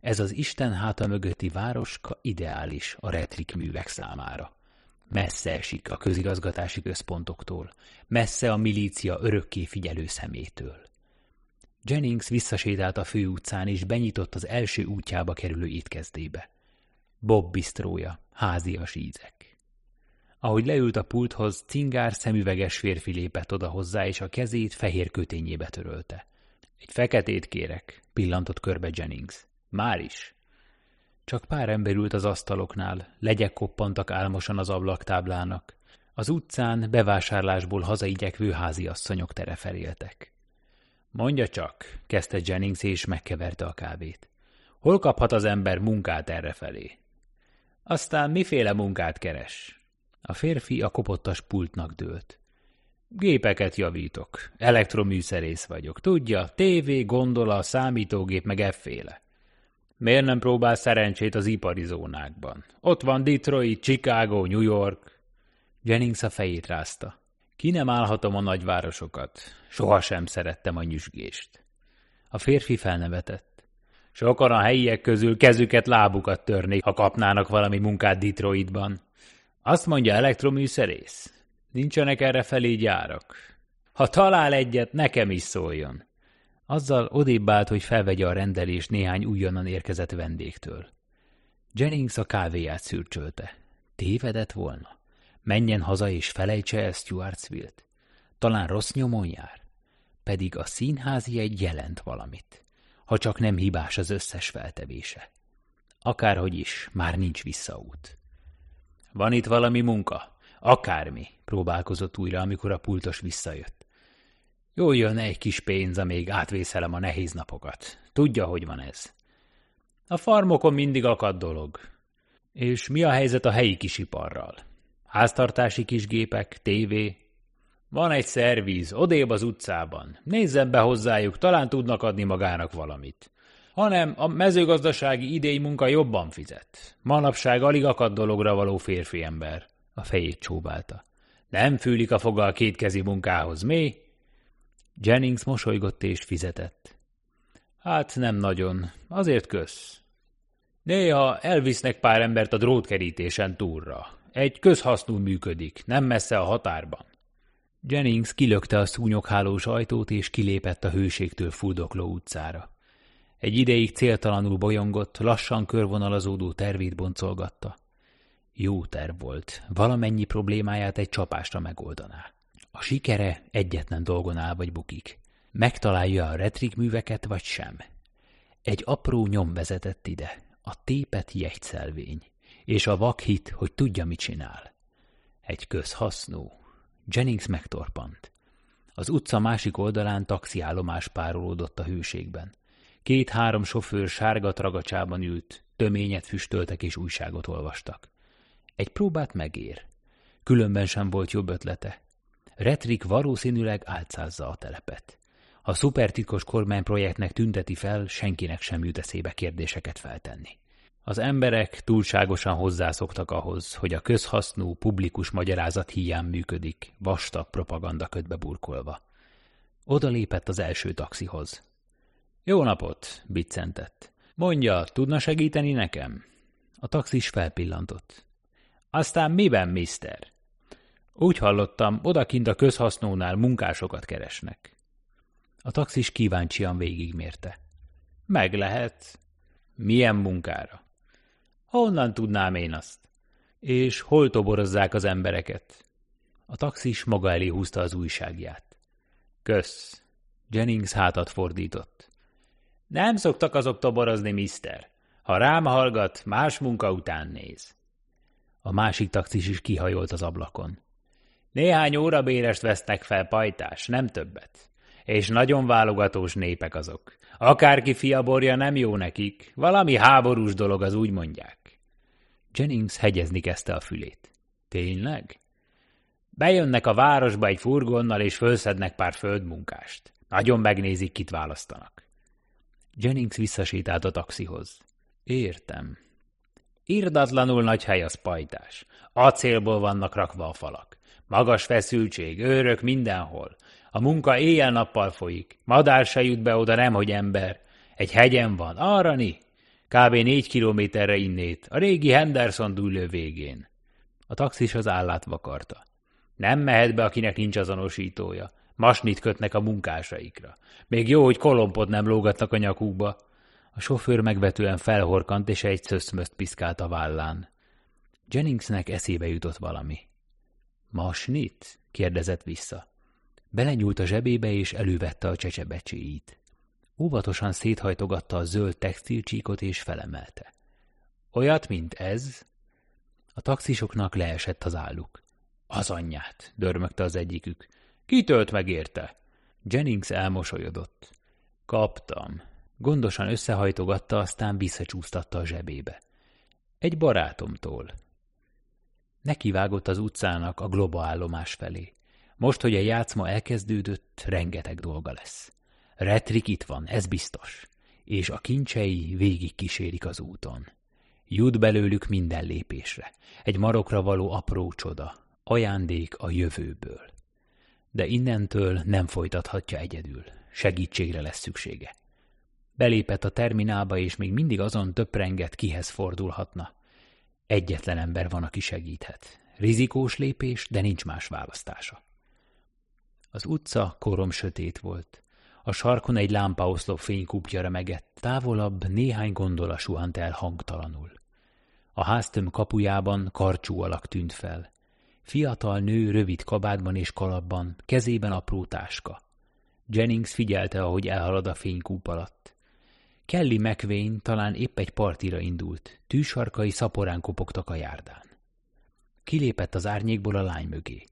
Ez az Isten háta mögötti városka ideális a retrik művek számára. Messze esik a közigazgatási központoktól, messze a milícia örökké figyelő szemétől. Jennings visszasétált a főutcán, és benyitott az első útjába kerülő étkezdébe. Bob bistrója, házias ízek. Ahogy leült a pulthoz, cingár szemüveges férfi lépett oda hozzá, és a kezét fehér kötényébe törölte. Egy feketét kérek, pillantott körbe Jennings. Már is. Csak pár ember ült az asztaloknál, legyek koppantak álmosan az ablaktáblának. Az utcán bevásárlásból hazaigyekvő háziasszonyok tereferéltek. Mondja csak, kezdte Jennings, és megkeverte a kávét. Hol kaphat az ember munkát errefelé? Aztán miféle munkát keres? A férfi a kopottas pultnak dőlt. Gépeket javítok. Elektroműszerész vagyok. Tudja, tévé, gondola, számítógép, meg efféle. Miért nem próbál szerencsét az ipari zónákban? Ott van Detroit, Chicago, New York. Jennings a fejét rázta. Ki nem állhatom a nagyvárosokat. Sohasem szerettem a nyüzsgést. A férfi felnevetett. Sokan a helyiek közül kezüket, lábukat törnék, ha kapnának valami munkát Detroitban. Azt mondja elektroműszerész. Nincsenek erre felé gyárak. Ha talál egyet, nekem is szóljon. Azzal odébb állt, hogy felvegye a rendelés néhány újonnan érkezett vendégtől. Jennings a kávéját szürcsölte. Tévedett volna? Menjen haza és felejtse el Stuartsville-t. Talán rossz nyomon jár. Pedig a színházi egy jelent valamit, ha csak nem hibás az összes feltevése. Akárhogy is, már nincs visszaút. Van itt valami munka? Akármi, próbálkozott újra, amikor a pultos visszajött. Jó jön egy kis pénz, amíg átvészelem a nehéz napokat. Tudja, hogy van ez. A farmokon mindig akad dolog. És mi a helyzet a helyi kisiparral? Háztartási kisgépek, tévé. Van egy szervíz, odébb az utcában. Nézzen be hozzájuk, talán tudnak adni magának valamit. Hanem a mezőgazdasági idény munka jobban fizet. Manapság alig akad dologra való férfi ember. A fejét csóválta. Nem fűlik a foga a kétkezi munkához, mi? Jennings mosolygott és fizetett. Hát nem nagyon, azért kösz. Néha elvisznek pár embert a drótkerítésen túlra. Egy közhasznú működik, nem messze a határban. Jennings kilökte a szúnyoghálós ajtót, és kilépett a hőségtől fuldokló utcára. Egy ideig céltalanul bolyongott, lassan körvonalazódó tervét boncolgatta. Jó terv volt, valamennyi problémáját egy csapásra megoldaná. A sikere egyetlen dolgon áll vagy bukik. Megtalálja a retrik műveket, vagy sem. Egy apró nyom vezetett ide, a tépet jegyszelvény és a vakhit, hogy tudja, mit csinál. Egy közhasznú. Jennings megtorpant. Az utca másik oldalán taxiállomás párolódott a hőségben. Két-három sofőr sárga tragacsában ült, töményet füstöltek és újságot olvastak. Egy próbát megér. Különben sem volt jobb ötlete. Retrik valószínűleg álcázza a telepet. Ha szupertitkos kormányprojektnek tünteti fel, senkinek sem jut eszébe kérdéseket feltenni. Az emberek túlságosan hozzászoktak ahhoz, hogy a közhasznú, publikus magyarázat hiány működik, vastag propaganda ködbe burkolva. Oda lépett az első taxihoz. Jó napot, biccentett. Mondja, tudna segíteni nekem? A taxis felpillantott. Aztán miben, mister? Úgy hallottam, odakint a közhasznónál munkásokat keresnek. A taxis kíváncsian végigmérte. Meg lehet. Milyen munkára? Honnan tudnám én azt? És hol toborozzák az embereket? A taxis maga elé húzta az újságját. Kösz. Jennings hátat fordított. Nem szoktak azok toborozni, mister. Ha rám hallgat, más munka után néz. A másik taxis is kihajolt az ablakon. Néhány órabérest vesznek fel pajtás, nem többet. És nagyon válogatós népek azok. Akárki fiaborja nem jó nekik, valami háborús dolog az úgy mondják. Jennings hegyezni kezdte a fülét. Tényleg? Bejönnek a városba egy furgonnal, és fölszednek pár földmunkást. Nagyon megnézik, kit választanak. Jennings visszasétált a taxihoz. Értem. Irdatlanul nagy hely az pajtás. Acélból vannak rakva a falak. Magas feszültség, őrök mindenhol. A munka éjjel-nappal folyik. Madár se jut be oda, nemhogy ember. Egy hegyen van, arra ni. Kb. négy kilométerre innét, a régi Henderson dúlő végén. A taxis az állát vakarta. Nem mehet be, akinek nincs azonosítója. Masnit kötnek a munkásaikra. Még jó, hogy kolompot nem lógatnak a nyakukba. A sofőr megvetően felhorkant, és egy szöszmözt piszkált a vállán. Jenningsnek eszébe jutott valami. Masnit? kérdezett vissza. Belenyúlt a zsebébe, és elővette a csecsebecséit. Óvatosan széthajtogatta a zöld textilcsíkot és felemelte. Olyat, mint ez? A taxisoknak leesett az álluk. Az anyját, dörmögte az egyikük. Kitölt meg érte? Jennings elmosolyodott. Kaptam. Gondosan összehajtogatta, aztán visszacsúsztatta a zsebébe. Egy barátomtól. Nekivágott az utcának a globa állomás felé. Most, hogy a játszma elkezdődött, rengeteg dolga lesz. Retrik itt van, ez biztos. és a kincsei végig kísérik az úton. Jut belőlük minden lépésre, egy marokra való apró csoda, ajándék a jövőből. De innentől nem folytathatja egyedül, segítségre lesz szüksége. Belépett a terminálba, és még mindig azon töprenget, kihez fordulhatna. Egyetlen ember van, aki segíthet. Rizikós lépés, de nincs más választása. Az utca korom sötét volt. A sarkon egy lámpaoszlop fénykúpja remegett, távolabb néhány gondola suhant el hangtalanul. A háztöm kapujában karcsú alak tűnt fel. Fiatal nő rövid kabátban és kalapban, kezében apró táska. Jennings figyelte, ahogy elhalad a fénykúp alatt. Kelly McVeigh talán épp egy partira indult, tűsarkai szaporán kopogtak a járdán. Kilépett az árnyékból a lány mögé.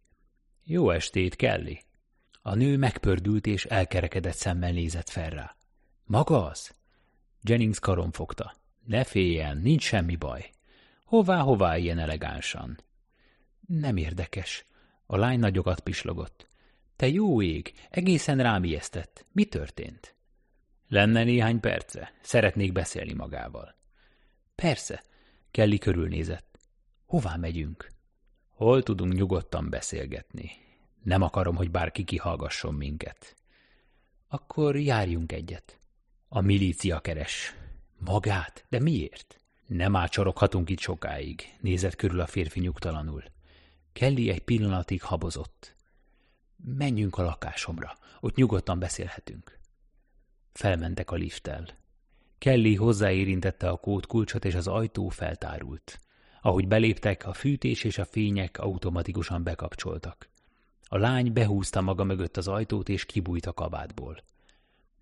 Jó estét, Kelly! A nő megpördült és elkerekedett szemmel nézett fel rá. Maga az? Jennings karon fogta. Ne féljen, nincs semmi baj. Hová, hová ilyen elegánsan? Nem érdekes. A lány nagyokat pislogott. Te jó ég, egészen rám ijesztett. Mi történt? Lenne néhány perce. Szeretnék beszélni magával. Persze. Kelly körülnézett. Hová megyünk? Hol tudunk nyugodtan beszélgetni? Nem akarom, hogy bárki kihallgasson minket. Akkor járjunk egyet. A milícia keres. Magát? De miért? Nem ácsoroghatunk itt sokáig, nézett körül a férfi nyugtalanul. Kelly egy pillanatig habozott. Menjünk a lakásomra, ott nyugodtan beszélhetünk. Felmentek a lifttel. Kelly hozzáérintette a kódkulcsot, és az ajtó feltárult. Ahogy beléptek, a fűtés és a fények automatikusan bekapcsoltak. A lány behúzta maga mögött az ajtót, és kibújt a kabátból.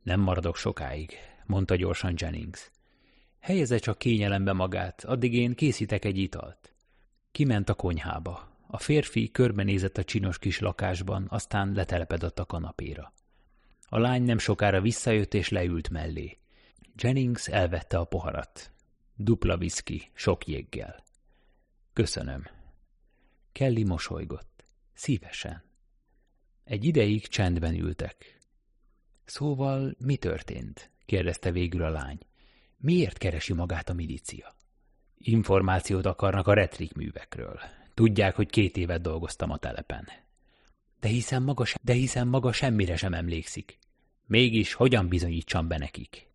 Nem maradok sokáig, mondta gyorsan Jennings. Helyeze csak kényelembe magát, addig én készítek egy italt. Kiment a konyhába. A férfi körbenézett a csinos kis lakásban, aztán letelepedett a kanapéra. A lány nem sokára visszajött és leült mellé. Jennings elvette a poharat. Dupla viszki, sok jéggel. Köszönöm. Kelly mosolygott. Szívesen. Egy ideig csendben ültek. Szóval mi történt? kérdezte végül a lány. Miért keresi magát a milícia? Információt akarnak a retrik művekről. Tudják, hogy két évet dolgoztam a telepen. De hiszen maga, se, de hiszen maga semmire sem emlékszik. Mégis hogyan bizonyítsam be nekik?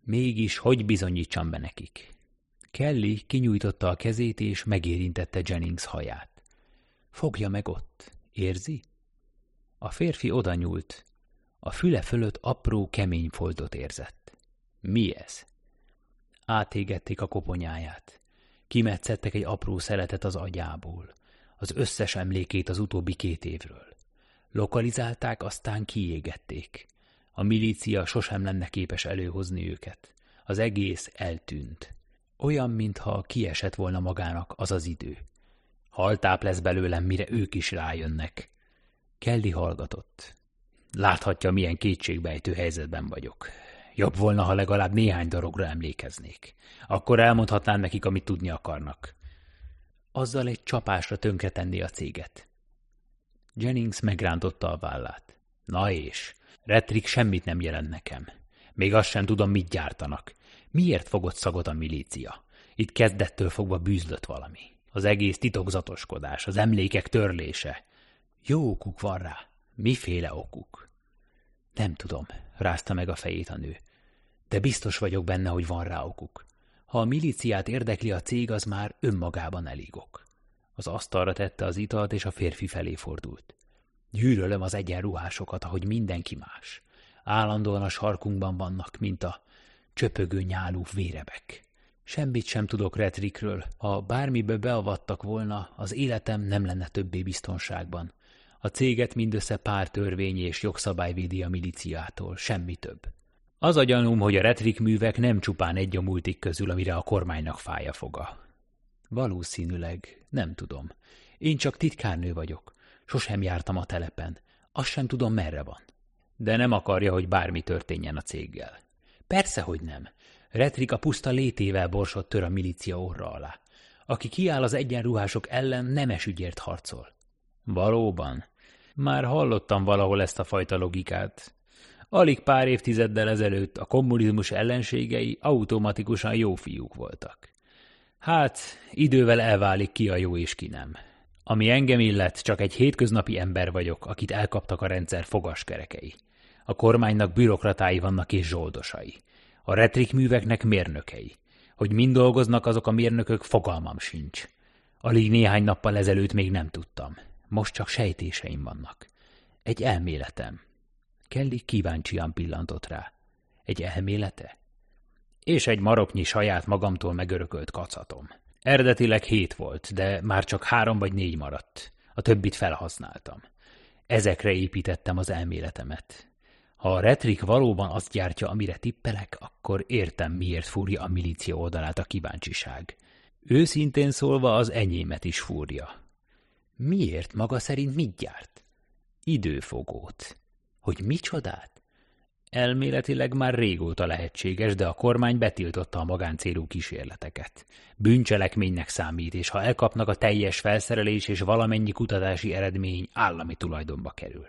Mégis hogy bizonyítsam be nekik? Kelly kinyújtotta a kezét és megérintette Jennings haját. Fogja meg ott, érzi? A férfi oda nyúlt. A füle fölött apró, kemény foltot érzett. Mi ez? Átégették a koponyáját. Kimetszettek egy apró szeletet az agyából. Az összes emlékét az utóbbi két évről. Lokalizálták, aztán kiégették. A milícia sosem lenne képes előhozni őket. Az egész eltűnt. Olyan, mintha kiesett volna magának az az idő. Haltáp lesz belőlem, mire ők is rájönnek. Kelly hallgatott. Láthatja, milyen kétségbejtő helyzetben vagyok. Jobb volna, ha legalább néhány dologra emlékeznék. Akkor elmondhatnám nekik, amit tudni akarnak. Azzal egy csapásra tönkretenni a céget. Jennings megrántotta a vállát. Na és, Retrik semmit nem jelent nekem. Még azt sem tudom, mit gyártanak. Miért fogott szagot a milícia? Itt kezdettől fogva bűzlött valami. Az egész titokzatoskodás, az emlékek törlése. Jó okuk van rá. Miféle okuk? Nem tudom, rázta meg a fejét a nő. De biztos vagyok benne, hogy van rá okuk. Ha a milíciát érdekli a cég, az már önmagában elég ok. Az asztalra tette az italt, és a férfi felé fordult. Gyűrölöm az egyenruhásokat, ahogy mindenki más. Állandóan a sarkunkban vannak, mint a csöpögő nyálú vérebek. Semmit sem tudok Retrikről. Ha bármibe beavattak volna, az életem nem lenne többé biztonságban. A céget mindössze pár törvény és jogszabály védi a miliciától, semmi több. Az a gyanúm, hogy a retrik művek nem csupán egy a multik közül, amire a kormánynak fája foga. Valószínűleg, nem tudom. Én csak titkárnő vagyok. Sosem jártam a telepen. Azt sem tudom, merre van. De nem akarja, hogy bármi történjen a céggel. Persze, hogy nem. Retrik a puszta létével borsot tör a milícia orra alá. Aki kiáll az egyenruhások ellen, nemes ügyért harcol. Valóban. Már hallottam valahol ezt a fajta logikát. Alig pár évtizeddel ezelőtt a kommunizmus ellenségei automatikusan jó fiúk voltak. Hát, idővel elválik ki a jó és ki nem. Ami engem illet, csak egy hétköznapi ember vagyok, akit elkaptak a rendszer fogaskerekei. A kormánynak bürokratái vannak és zsoldosai. A retrik műveknek mérnökei. Hogy mind dolgoznak azok a mérnökök, fogalmam sincs. Alig néhány nappal ezelőtt még nem tudtam. Most csak sejtéseim vannak. Egy elméletem. Kelly kíváncsian pillantott rá. Egy elmélete? És egy maroknyi saját magamtól megörökölt kacatom. Eredetileg hét volt, de már csak három vagy négy maradt. A többit felhasználtam. Ezekre építettem az elméletemet. Ha a retrik valóban azt gyártja, amire tippelek, akkor értem, miért fúrja a milícia oldalát a kíváncsiság. Őszintén szólva az enyémet is fúrja. Miért maga szerint mit gyárt? Időfogót. Hogy micsodát? Elméletileg már régóta lehetséges, de a kormány betiltotta a magáncélú kísérleteket. Bűncselekménynek számít, és ha elkapnak a teljes felszerelés és valamennyi kutatási eredmény állami tulajdonba kerül.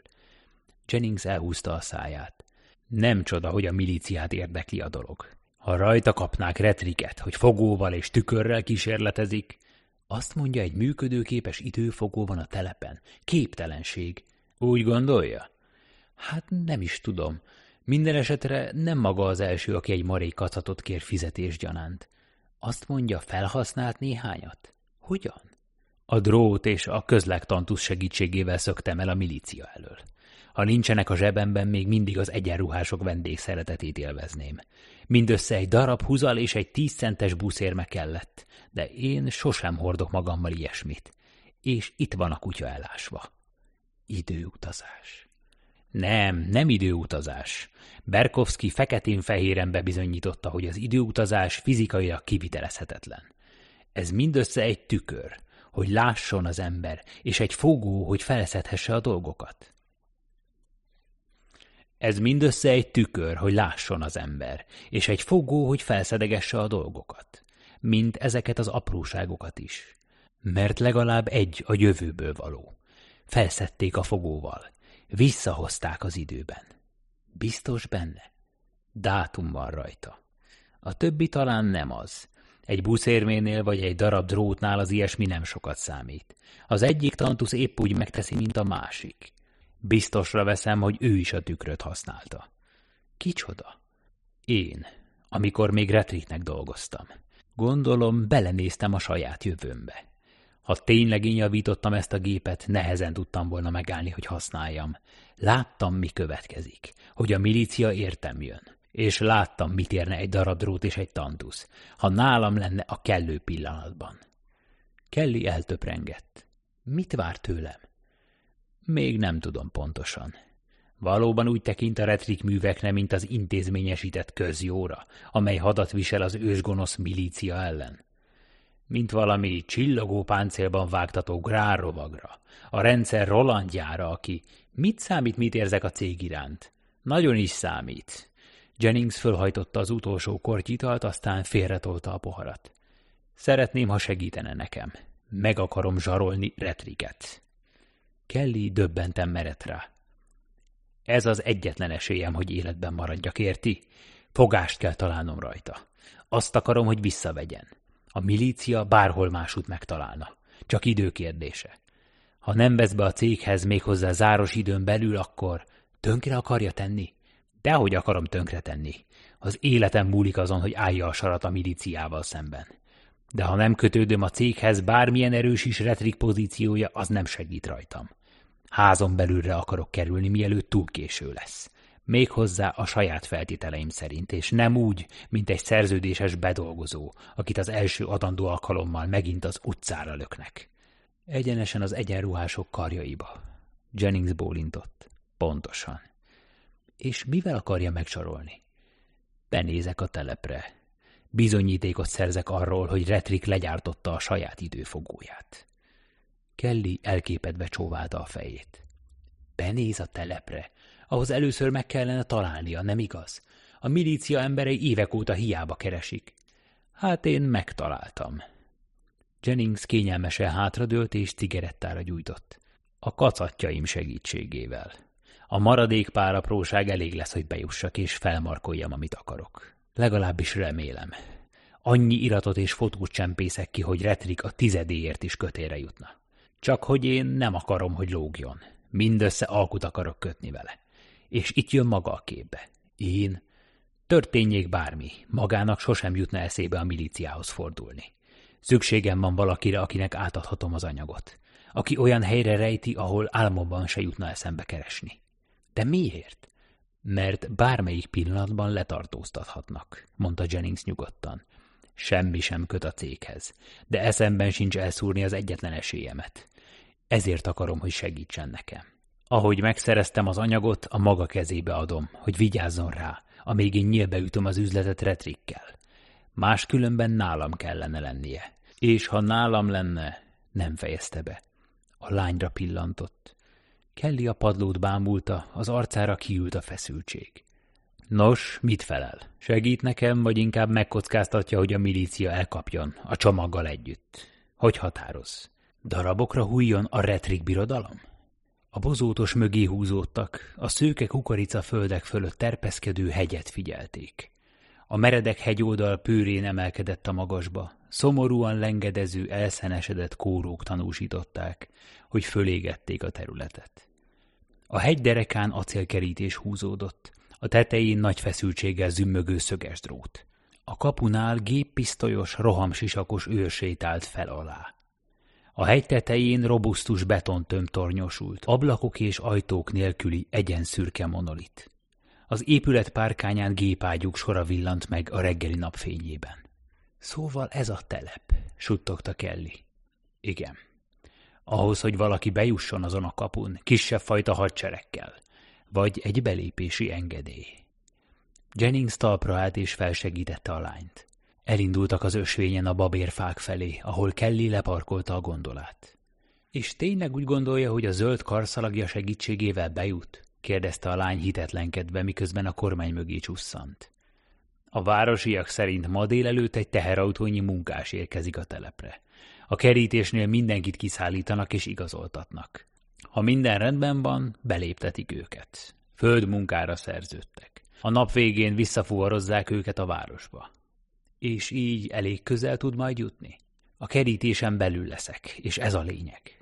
Jennings elhúzta a száját. Nem csoda, hogy a milíciát érdekli a dolog. Ha rajta kapnák retriket, hogy fogóval és tükörrel kísérletezik, azt mondja, egy működőképes időfogó van a telepen. Képtelenség. Úgy gondolja? Hát nem is tudom. Minden esetre nem maga az első, aki egy marék kacatot kér fizetés gyanánt. Azt mondja, felhasznált néhányat? Hogyan? A drót és a közlegtantusz segítségével szöktem el a milícia elől. Ha nincsenek a zsebemben, még mindig az egyenruhások vendég szeretetét élvezném. Mindössze egy darab húzal és egy tíz centes buszérme kellett, de én sosem hordok magammal ilyesmit. És itt van a kutya elásva. Időutazás. Nem, nem időutazás. Berkovski feketén-fehéren bebizonyította, hogy az időutazás fizikailag kivitelezhetetlen. Ez mindössze egy tükör, hogy lásson az ember, és egy fogó, hogy felszedhesse a dolgokat. Ez mindössze egy tükör, hogy lásson az ember, és egy fogó, hogy felszedegesse a dolgokat. Mint ezeket az apróságokat is. Mert legalább egy a jövőből való. Felszedték a fogóval, Visszahozták az időben. Biztos benne? Dátum van rajta. A többi talán nem az. Egy buszérménél vagy egy darab drótnál az ilyesmi nem sokat számít. Az egyik tantusz épp úgy megteszi, mint a másik. Biztosra veszem, hogy ő is a tükröt használta. Kicsoda? Én, amikor még retriknek dolgoztam. Gondolom, belenéztem a saját jövőmbe. Ha tényleg én javítottam ezt a gépet, nehezen tudtam volna megállni, hogy használjam. Láttam, mi következik, hogy a milícia értem jön. És láttam, mit érne egy darab drót és egy tantusz, ha nálam lenne a kellő pillanatban. Kelly eltöprengett. Mit vár tőlem? Még nem tudom pontosan. Valóban úgy tekint a retrik művekre, mint az intézményesített közjóra, amely hadat visel az ősgonosz milícia ellen mint valami csillogó páncélban vágtató grárovagra, a rendszer Rolandjára, aki mit számít, mit érzek a cég iránt. Nagyon is számít. Jennings fölhajtotta az utolsó kortyitalt, aztán félretolta a poharat. Szeretném, ha segítene nekem. Meg akarom zsarolni Retriket. Kelly döbbenten merett rá. Ez az egyetlen esélyem, hogy életben maradjak, érti? Fogást kell találnom rajta. Azt akarom, hogy visszavegyen. A milícia bárhol másút megtalálna. Csak idő kérdése. Ha nem vesz be a céghez méghozzá záros időn belül, akkor tönkre akarja tenni? Dehogy akarom tönkre tenni. Az életem múlik azon, hogy állja a sarat a milíciával szemben. De ha nem kötődöm a céghez, bármilyen erős is retrik pozíciója, az nem segít rajtam. Házon belülre akarok kerülni, mielőtt túl késő lesz méghozzá a saját feltételeim szerint, és nem úgy, mint egy szerződéses bedolgozó, akit az első adandó alkalommal megint az utcára löknek. Egyenesen az egyenruhások karjaiba. Jennings bólintott. Pontosan. És mivel akarja megcsorolni? Benézek a telepre. Bizonyítékot szerzek arról, hogy Retrik legyártotta a saját időfogóját. Kelly elképedve csóválta a fejét. Benéz a telepre, ahhoz először meg kellene találnia, nem igaz? A milícia emberei évek óta hiába keresik. Hát én megtaláltam. Jennings kényelmesen hátradőlt és cigarettára gyújtott. A kacatjaim segítségével. A maradék pár apróság elég lesz, hogy bejussak és felmarkoljam, amit akarok. Legalábbis remélem. Annyi iratot és fotót csempészek ki, hogy Retrik a tizedéért is kötére jutna. Csak hogy én nem akarom, hogy lógjon. Mindössze alkut akarok kötni vele. És itt jön maga a képbe. Én? Történjék bármi, magának sosem jutna eszébe a milíciához fordulni. Szükségem van valakire, akinek átadhatom az anyagot. Aki olyan helyre rejti, ahol álmomban se jutna eszembe keresni. De miért? Mert bármelyik pillanatban letartóztathatnak, mondta Jennings nyugodtan. Semmi sem köt a céghez, de eszemben sincs elszúrni az egyetlen esélyemet. Ezért akarom, hogy segítsen nekem. Ahogy megszereztem az anyagot, a maga kezébe adom, hogy vigyázzon rá, amíg én nyílbeütöm az üzletet retrikkel. Máskülönben nálam kellene lennie. És ha nálam lenne, nem fejezte be. A lányra pillantott. Kelly a padlót bámulta, az arcára kiült a feszültség. Nos, mit felel? Segít nekem, vagy inkább megkockáztatja, hogy a milícia elkapjon, a csomaggal együtt? Hogy határoz? Darabokra hújjon a retrik birodalom? A bozótos mögé húzódtak, a szőke kukorica földek fölött terpeszkedő hegyet figyelték. A meredek hegyoldal pőrén emelkedett a magasba, szomorúan lengedező, elszenesedett kórók tanúsították, hogy fölégették a területet. A hegy derekán acélkerítés húzódott, a tetején nagy feszültséggel zümmögő szöges drót. A kapunál géppisztolyos, rohamsisakos őr sétált fel alá. A hegy tetején robusztus betontömb tornyosult, ablakok és ajtók nélküli egyenszürke monolit. Az épület párkányán gépágyuk sora villant meg a reggeli napfényében. Szóval ez a telep, suttogta Kelly. Igen. Ahhoz, hogy valaki bejusson azon a kapun, kisebb fajta hadseregkel, vagy egy belépési engedély. Jennings talpra állt és felsegítette a lányt. Elindultak az ösvényen a babérfák felé, ahol Kelly leparkolta a gondolát. És tényleg úgy gondolja, hogy a zöld karszalagja segítségével bejut? kérdezte a lány hitetlenkedve, miközben a kormány mögé csusszant. A városiak szerint ma délelőtt egy teherautónyi munkás érkezik a telepre. A kerítésnél mindenkit kiszállítanak és igazoltatnak. Ha minden rendben van, beléptetik őket. Földmunkára szerződtek. A nap végén visszafuvarozzák őket a városba. És így elég közel tud majd jutni? A kerítésen belül leszek, és ez a lényeg.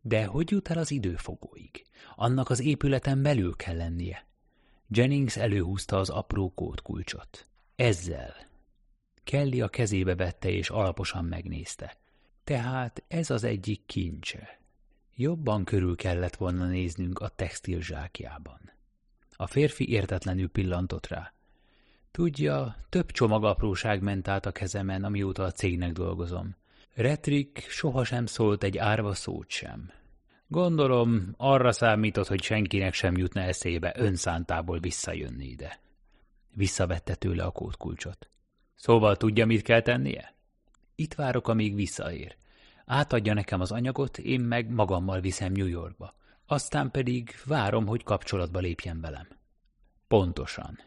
De hogy jut el az időfogóig? Annak az épületen belül kell lennie. Jennings előhúzta az apró kódkulcsot. Ezzel. Kelly a kezébe vette és alaposan megnézte. Tehát ez az egyik kincse. Jobban körül kellett volna néznünk a textil zsákjában. A férfi értetlenül pillantott rá. Tudja, több csomagapróság ment át a kezemen, amióta a cégnek dolgozom. Retrik sohasem szólt egy árva szót sem. Gondolom, arra számított, hogy senkinek sem jutna eszébe önszántából visszajönni ide. Visszavette tőle a kódkulcsot. Szóval tudja, mit kell tennie? Itt várok, amíg visszaér. Átadja nekem az anyagot, én meg magammal viszem New Yorkba. Aztán pedig várom, hogy kapcsolatba lépjen velem. Pontosan.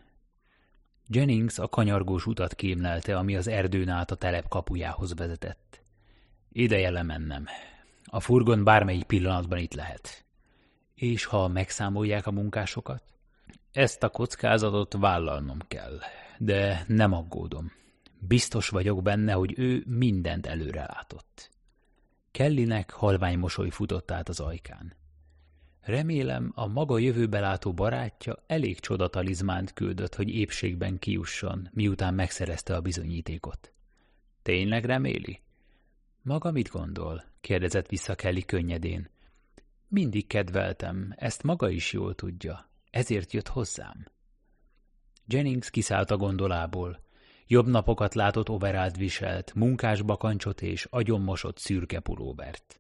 Jennings a kanyargós utat kémlelte, ami az erdőn át a telep kapujához vezetett. Ideje lemennem. A furgon bármelyik pillanatban itt lehet. És ha megszámolják a munkásokat? Ezt a kockázatot vállalnom kell, de nem aggódom. Biztos vagyok benne, hogy ő mindent előre látott. Kellinek halvány mosoly futott át az ajkán. Remélem, a maga jövőbelátó barátja elég csodatalizmánt küldött, hogy épségben kiusson, miután megszerezte a bizonyítékot. Tényleg reméli? Maga mit gondol? kérdezett vissza Kelly könnyedén. Mindig kedveltem, ezt maga is jól tudja. Ezért jött hozzám. Jennings kiszállt a gondolából. Jobb napokat látott overált viselt, munkás bakancsot és agyonmosott szürke pulóvert.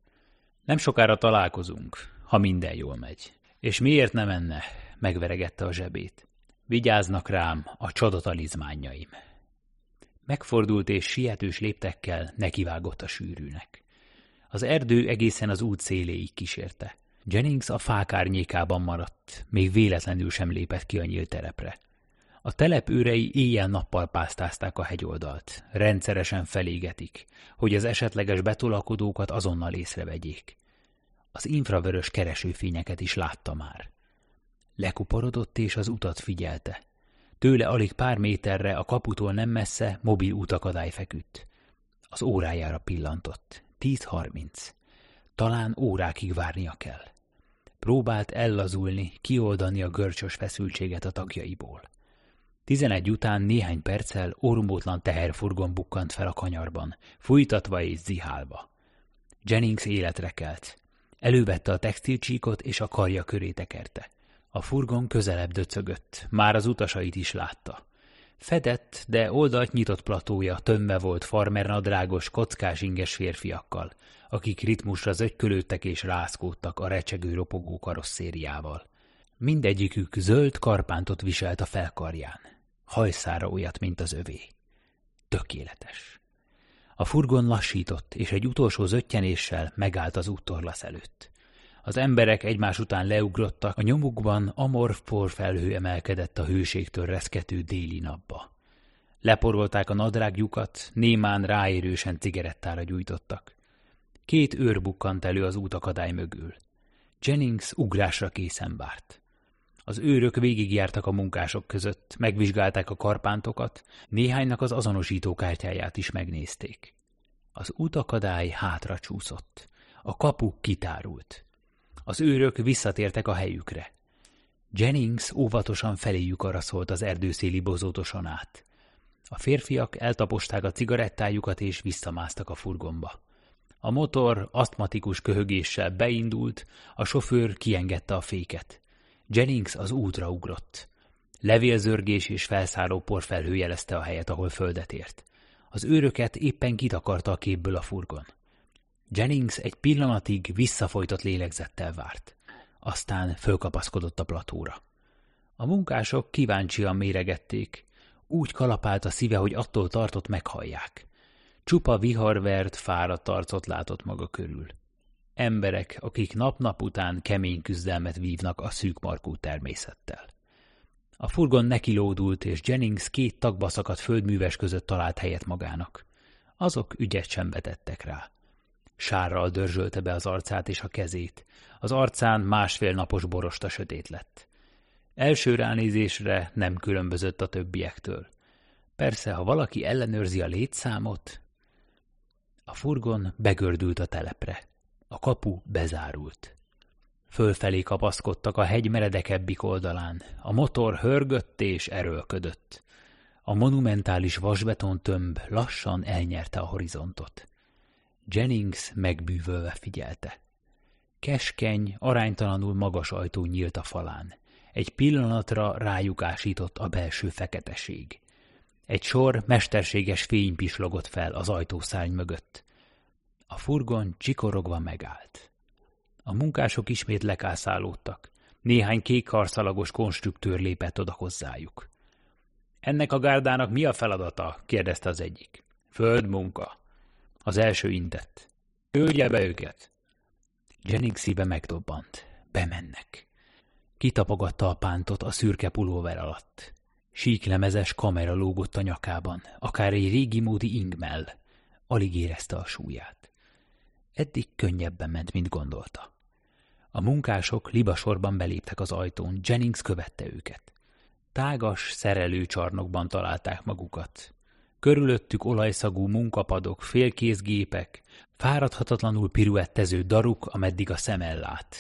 Nem sokára találkozunk, ha minden jól megy. És miért nem menne? Megveregette a zsebét. Vigyáznak rám a csodatalizmányaim. Megfordult és sietős léptekkel nekivágott a sűrűnek. Az erdő egészen az út széléig kísérte. Jennings a fák árnyékában maradt, még véletlenül sem lépett ki a nyílt terepre. A telep őrei éjjel-nappal pásztázták a hegyoldalt, rendszeresen felégetik, hogy az esetleges betolakodókat azonnal észrevegyék. Az infravörös keresőfényeket is látta már. Lekuporodott és az utat figyelte. Tőle alig pár méterre a kaputól nem messze mobil útakadály feküdt. Az órájára pillantott. Tíz harminc. Talán órákig várnia kell. Próbált ellazulni, kioldani a görcsös feszültséget a tagjaiból. Tizenegy után néhány perccel ormótlan teherfurgon bukkant fel a kanyarban, fújtatva és zihálva. Jennings életre kelt. Elővette a textilcsíkot és a karja köré tekerte. A furgon közelebb döcögött, már az utasait is látta. Fedett, de oldalt nyitott platója tömve volt farmernadrágos, kockás inges férfiakkal, akik ritmusra zögykölődtek és rászkódtak a recsegő ropogó karosszériával. Mindegyikük zöld karpántot viselt a felkarján. Hajszára olyat, mint az övé. Tökéletes. A furgon lassított, és egy utolsó zöttyenéssel megállt az úttorlasz előtt. Az emberek egymás után leugrottak, a nyomukban amorf porfelhő emelkedett a hőségtől reszkető déli napba. Leporolták a nadrágjukat, némán ráérősen cigarettára gyújtottak. Két őr bukkant elő az útakadály mögül. Jennings ugrásra készen várt. Az őrök végigjártak a munkások között, megvizsgálták a karpántokat, néhánynak az azonosító kártyáját is megnézték. Az útakadály hátra csúszott. A kapu kitárult. Az őrök visszatértek a helyükre. Jennings óvatosan feléjük araszolt az erdőszéli bozótoson át. A férfiak eltaposták a cigarettájukat és visszamásztak a furgonba. A motor asztmatikus köhögéssel beindult, a sofőr kiengedte a féket. Jennings az útra ugrott. Levélzörgés és felszálló porfelhő jelezte a helyet, ahol földet ért. Az őröket éppen kitakarta a képből a furgon. Jennings egy pillanatig visszafolytott lélegzettel várt. Aztán fölkapaszkodott a platóra. A munkások kíváncsian méregették. Úgy kalapált a szíve, hogy attól tartott meghallják. Csupa viharvert, fáradt arcot látott maga körül. Emberek, akik nap-nap után kemény küzdelmet vívnak a szűkmarkú természettel. A furgon nekilódult, és Jennings két tagba szakadt földműves között talált helyet magának. Azok ügyet sem vetettek rá. Sárral dörzsölte be az arcát és a kezét. Az arcán másfél napos borosta sötét lett. Első ránézésre nem különbözött a többiektől. Persze, ha valaki ellenőrzi a létszámot... A furgon begördült a telepre. A kapu bezárult. Fölfelé kapaszkodtak a hegy meredekebbik oldalán. A motor hörgött és erőlködött. A monumentális vasbeton tömb lassan elnyerte a horizontot. Jennings megbűvölve figyelte. Keskeny, aránytalanul magas ajtó nyílt a falán. Egy pillanatra rájuk ásított a belső feketeség. Egy sor mesterséges fény pislogott fel az ajtószárny mögött. A furgon csikorogva megállt. A munkások ismét lekászálódtak. Néhány kék karszalagos konstruktőr lépett oda hozzájuk. Ennek a gárdának mi a feladata? kérdezte az egyik. Földmunka. Az első intett. Küldje be őket! Jennings szíve megdobbant. Bemennek. Kitapogatta a pántot a szürke pulóver alatt. Síklemezes kamera lógott a nyakában, akár egy régi módi ingmell. Alig érezte a súlyát. Eddig könnyebben ment, mint gondolta. A munkások libasorban beléptek az ajtón, Jennings követte őket. Tágas, szerelő csarnokban találták magukat. Körülöttük olajszagú munkapadok, félkézgépek, fáradhatatlanul piruettező daruk, ameddig a szem ellát.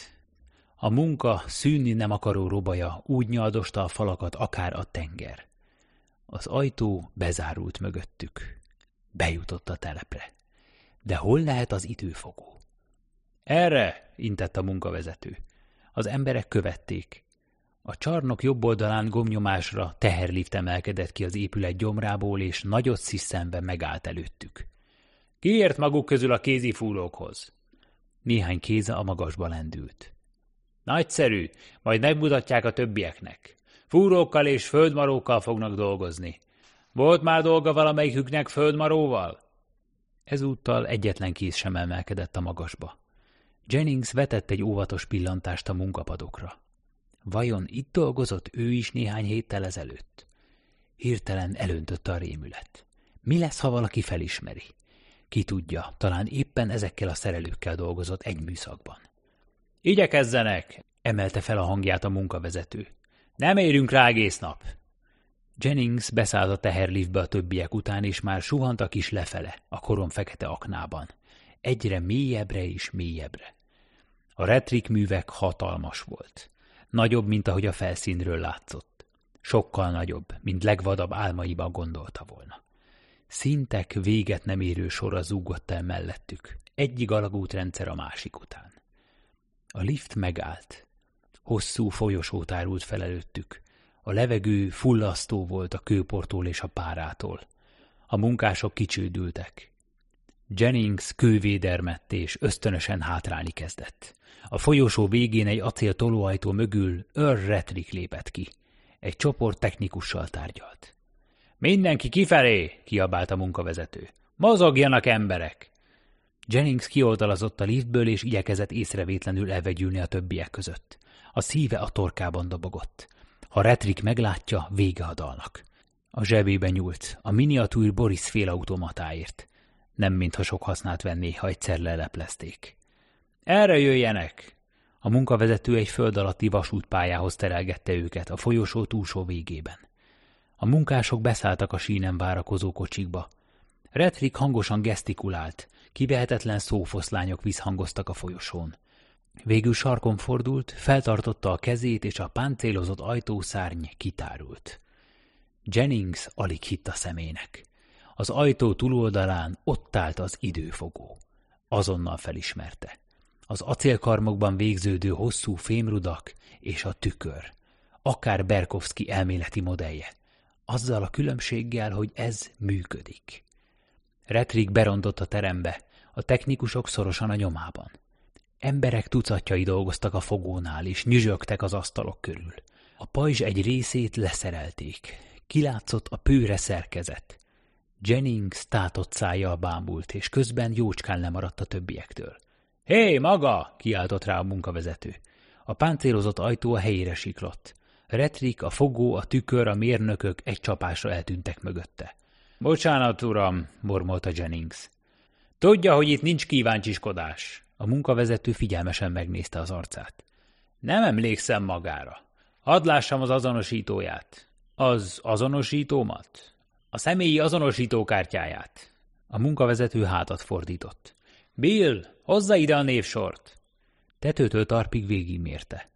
A munka szűnni nem akaró robaja úgy nyaldosta a falakat, akár a tenger. Az ajtó bezárult mögöttük. Bejutott a telepre. De hol lehet az időfogó? Erre, intett a munkavezető. Az emberek követték. A csarnok jobb oldalán gomnyomásra teherlift emelkedett ki az épület gyomrából, és nagyot sziszembe megállt előttük. Kiért maguk közül a kézifúrókhoz? Néhány kéze a magasba lendült. Nagyszerű, majd megmutatják a többieknek. Fúrókkal és földmarókkal fognak dolgozni. Volt már dolga valamelyiküknek földmaróval? Ezúttal egyetlen kéz sem emelkedett a magasba. Jennings vetett egy óvatos pillantást a munkapadokra. Vajon itt dolgozott ő is néhány héttel ezelőtt? Hirtelen elöntötte a rémület. Mi lesz, ha valaki felismeri? Ki tudja, talán éppen ezekkel a szerelőkkel dolgozott egy műszakban. Igyekezzenek! Emelte fel a hangját a munkavezető. Nem érünk rá egész nap. Jennings beszállt a teherliftbe a többiek után, és már suhantak is lefele, a korom fekete aknában. Egyre mélyebbre és mélyebbre. A retrik művek hatalmas volt. Nagyobb, mint ahogy a felszínről látszott. Sokkal nagyobb, mint legvadabb álmaiban gondolta volna. Szintek véget nem érő sorra zúgott el mellettük, egyik alagútrendszer a másik után. A lift megállt. Hosszú folyosó tárult fel előttük. A levegő fullasztó volt a kőportól és a párától. A munkások kicsődültek. Jennings kővédermett és ösztönösen hátrálni kezdett. A folyosó végén egy acél tolóajtó mögül Earl lépett ki. Egy csoport technikussal tárgyalt. Mindenki kifelé! kiabált a munkavezető. Mozogjanak emberek! Jennings kioldalazott a liftből, és igyekezett észrevétlenül elvegyülni a többiek között. A szíve a torkában dobogott. Ha Retrik meglátja, vége a dalnak. A zsebébe nyúlt, a miniatúr Boris félautomatáért. Nem mintha sok hasznát venné, ha egyszer leleplezték. Erre jöjjenek! A munkavezető egy föld alatti vasútpályához terelgette őket a folyosó túlsó végében. A munkások beszálltak a sínen várakozó kocsikba. Retrik hangosan gesztikulált, kivehetetlen szófoszlányok visszhangoztak a folyosón. Végül sarkon fordult, feltartotta a kezét, és a páncélozott ajtószárny kitárult. Jennings alig hitt a szemének. Az ajtó túloldalán ott állt az időfogó. Azonnal felismerte. Az acélkarmokban végződő hosszú fémrudak és a tükör. Akár Berkovski elméleti modellje. Azzal a különbséggel, hogy ez működik. Retrik berontott a terembe, a technikusok szorosan a nyomában. Emberek tucatjai dolgoztak a fogónál, és nyüzsögtek az asztalok körül. A pajzs egy részét leszerelték. Kilátszott a pőre szerkezet. Jennings tátott szája bámult, és közben jócskán lemaradt a többiektől. Hé, hey, maga! kiáltott rá a munkavezető. A páncélozott ajtó a helyére siklott. Retrik, a fogó, a tükör, a mérnökök egy csapásra eltűntek mögötte. Bocsánat, uram, mormolta Jennings. Tudja, hogy itt nincs kíváncsiskodás. A munkavezető figyelmesen megnézte az arcát. Nem emlékszem magára. Hadd lássam az azonosítóját. Az azonosítómat? A személyi azonosítókártyáját. A munkavezető hátat fordított. Bill, hozza ide a névsort! Tetőtől tarpig végigmérte.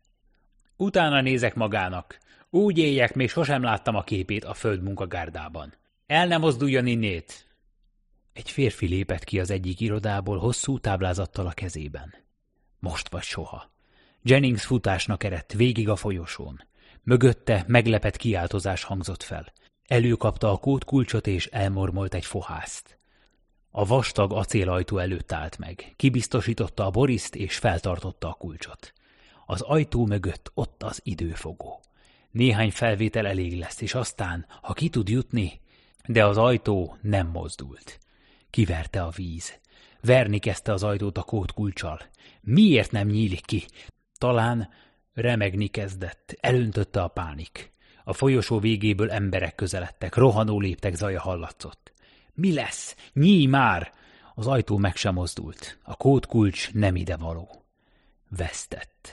Utána nézek magának. Úgy éljek, még sosem láttam a képét a föld munkagárdában. El nem mozduljon innét! Egy férfi lépett ki az egyik irodából hosszú táblázattal a kezében. Most vagy soha. Jennings futásnak eredt végig a folyosón. Mögötte meglepett kiáltozás hangzott fel. Előkapta a kódkulcsot és elmormolt egy fohászt. A vastag acélajtó előtt állt meg, kibiztosította a boriszt és feltartotta a kulcsot. Az ajtó mögött ott az időfogó. Néhány felvétel elég lesz, és aztán, ha ki tud jutni, de az ajtó nem mozdult. Kiverte a víz. Verni kezdte az ajtót a kódkulcsal. Miért nem nyílik ki? Talán remegni kezdett, elöntötte a pánik. A folyosó végéből emberek közeledtek, rohanó léptek zaja hallatszott. Mi lesz? Nyí már! Az ajtó meg sem mozdult. A kódkulcs nem ide való. Vesztett.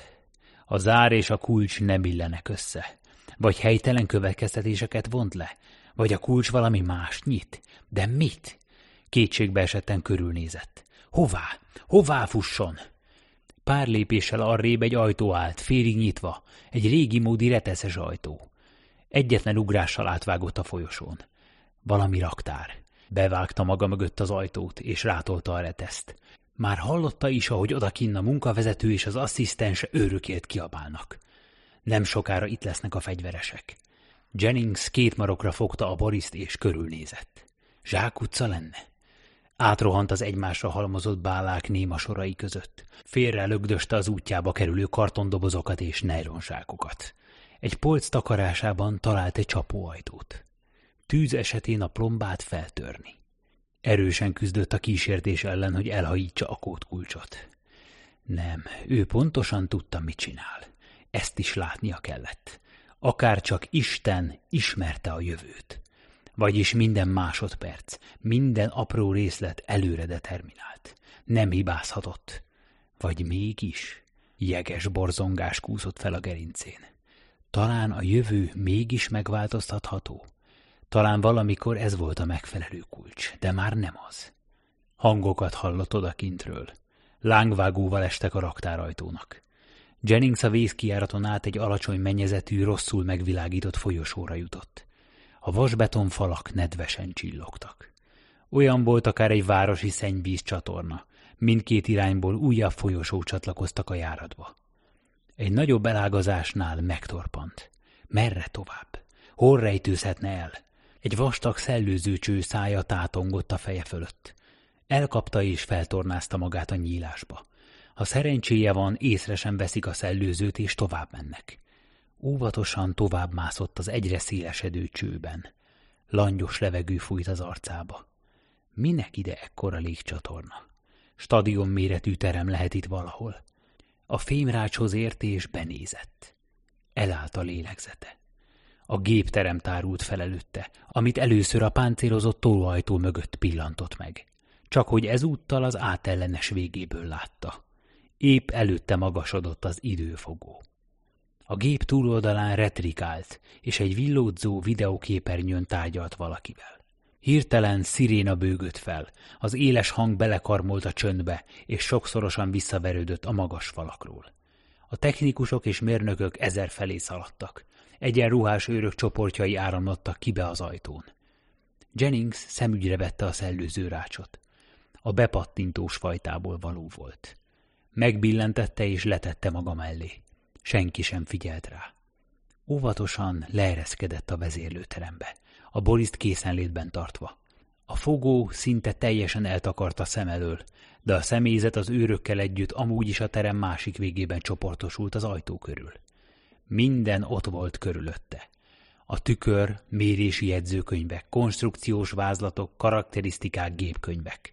A zár és a kulcs nem illenek össze. Vagy helytelen következtetéseket vont le, vagy a kulcs valami más nyit. De mit? Kétségbe esetten körülnézett. Hová? Hová fusson? Pár lépéssel arrébb egy ajtó állt, félig nyitva, egy régi módi reteszes ajtó. Egyetlen ugrással átvágott a folyosón. Valami raktár. Bevágta maga mögött az ajtót, és rátolta a reteszt. Már hallotta is, ahogy odakinn a munkavezető és az asszisztense őrökért kiabálnak. Nem sokára itt lesznek a fegyveresek. Jennings két marokra fogta a boriszt és körülnézett. Zsák utca lenne? Átrohant az egymásra halmozott bálák néma sorai között. Félre lögdöste az útjába kerülő kartondobozokat és nejronsákokat. Egy polc takarásában talált egy csapóajtót. Tűz esetén a plombát feltörni. Erősen küzdött a kísértés ellen, hogy elhajítsa a kódkulcsot. Nem, ő pontosan tudta, mit csinál. Ezt is látnia kellett. Akár csak Isten ismerte a jövőt. Vagyis minden másodperc, minden apró részlet előre determinált. Nem hibázhatott. Vagy mégis? Jeges borzongás kúszott fel a gerincén. Talán a jövő mégis megváltoztatható? Talán valamikor ez volt a megfelelő kulcs, de már nem az. Hangokat hallott odakintről. Lángvágóval estek a raktárajtónak. Jennings a vészkiáraton át egy alacsony mennyezetű, rosszul megvilágított folyosóra jutott. A vasbeton falak nedvesen csillogtak. Olyan volt akár egy városi szennyvíz csatorna. Mindkét irányból újabb folyosó csatlakoztak a járatba. Egy nagyobb elágazásnál megtorpant. Merre tovább? Hol rejtőzhetne el? Egy vastag szellőző cső szája tátongott a feje fölött. Elkapta és feltornázta magát a nyílásba. Ha szerencséje van, észre sem veszik a szellőzőt, és tovább mennek. Óvatosan tovább mászott az egyre szélesedő csőben. Langyos levegő fújt az arcába. Minek ide ekkora légcsatorna? Stadion méretű terem lehet itt valahol. A fémrácshoz ért és benézett. Elállt a lélegzete. A gépterem tárult fel előtte, amit először a páncélozott tolóajtó mögött pillantott meg. Csak hogy ezúttal az átellenes végéből látta. Épp előtte magasodott az időfogó. A gép túloldalán retrikált, és egy villódzó videóképernyőn tárgyalt valakivel. Hirtelen sziréna bőgött fel, az éles hang belekarmolt a csöndbe, és sokszorosan visszaverődött a magas falakról. A technikusok és mérnökök ezer felé szaladtak. Egyenruhás őrök csoportjai áramlottak kibe az ajtón. Jennings szemügyre vette a szellőző rácsot. A bepattintós fajtából való volt. Megbillentette és letette maga mellé. Senki sem figyelt rá. Óvatosan leereszkedett a vezérlőterembe, a boriszt készenlétben tartva. A fogó szinte teljesen eltakarta szem elől, de a személyzet az őrökkel együtt amúgy is a terem másik végében csoportosult az ajtó körül. Minden ott volt körülötte. A tükör, mérési jegyzőkönyvek, konstrukciós vázlatok, karakterisztikák, gépkönyvek.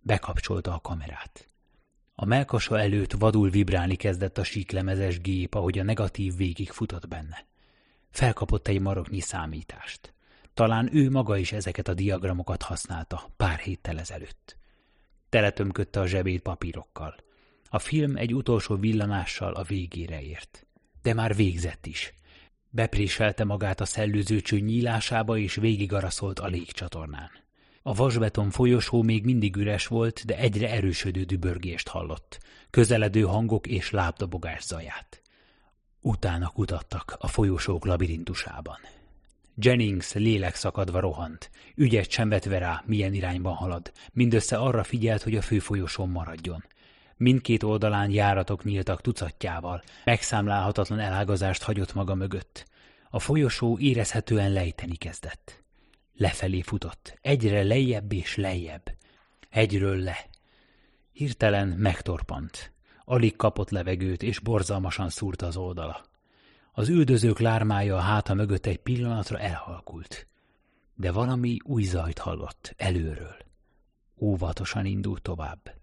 Bekapcsolta a kamerát. A melkasa előtt vadul vibrálni kezdett a síklemezes gép, ahogy a negatív végig futott benne. Felkapott egy maroknyi számítást. Talán ő maga is ezeket a diagramokat használta pár héttel ezelőtt. Teletömködte a zsebét papírokkal. A film egy utolsó villanással a végére ért. De már végzett is. Bepréselte magát a szellőzőcső nyílásába, és végigaraszolt a légcsatornán. A vasbeton folyosó még mindig üres volt, de egyre erősödő dübörgést hallott, közeledő hangok és lábdobogás zaját. Utána kutattak a folyosók labirintusában. Jennings lélekszakadva rohant, ügyet sem vetve rá, milyen irányban halad, mindössze arra figyelt, hogy a főfolyosón maradjon. Mindkét oldalán járatok nyíltak tucatjával, megszámlálhatatlan elágazást hagyott maga mögött. A folyosó érezhetően lejteni kezdett. Lefelé futott, egyre lejjebb és lejjebb. Egyről le. Hirtelen megtorpant. Alig kapott levegőt, és borzalmasan szúrta az oldala. Az üldözők lármája a háta mögött egy pillanatra elhalkult. De valami új zajt hallott, előről. Óvatosan indult tovább.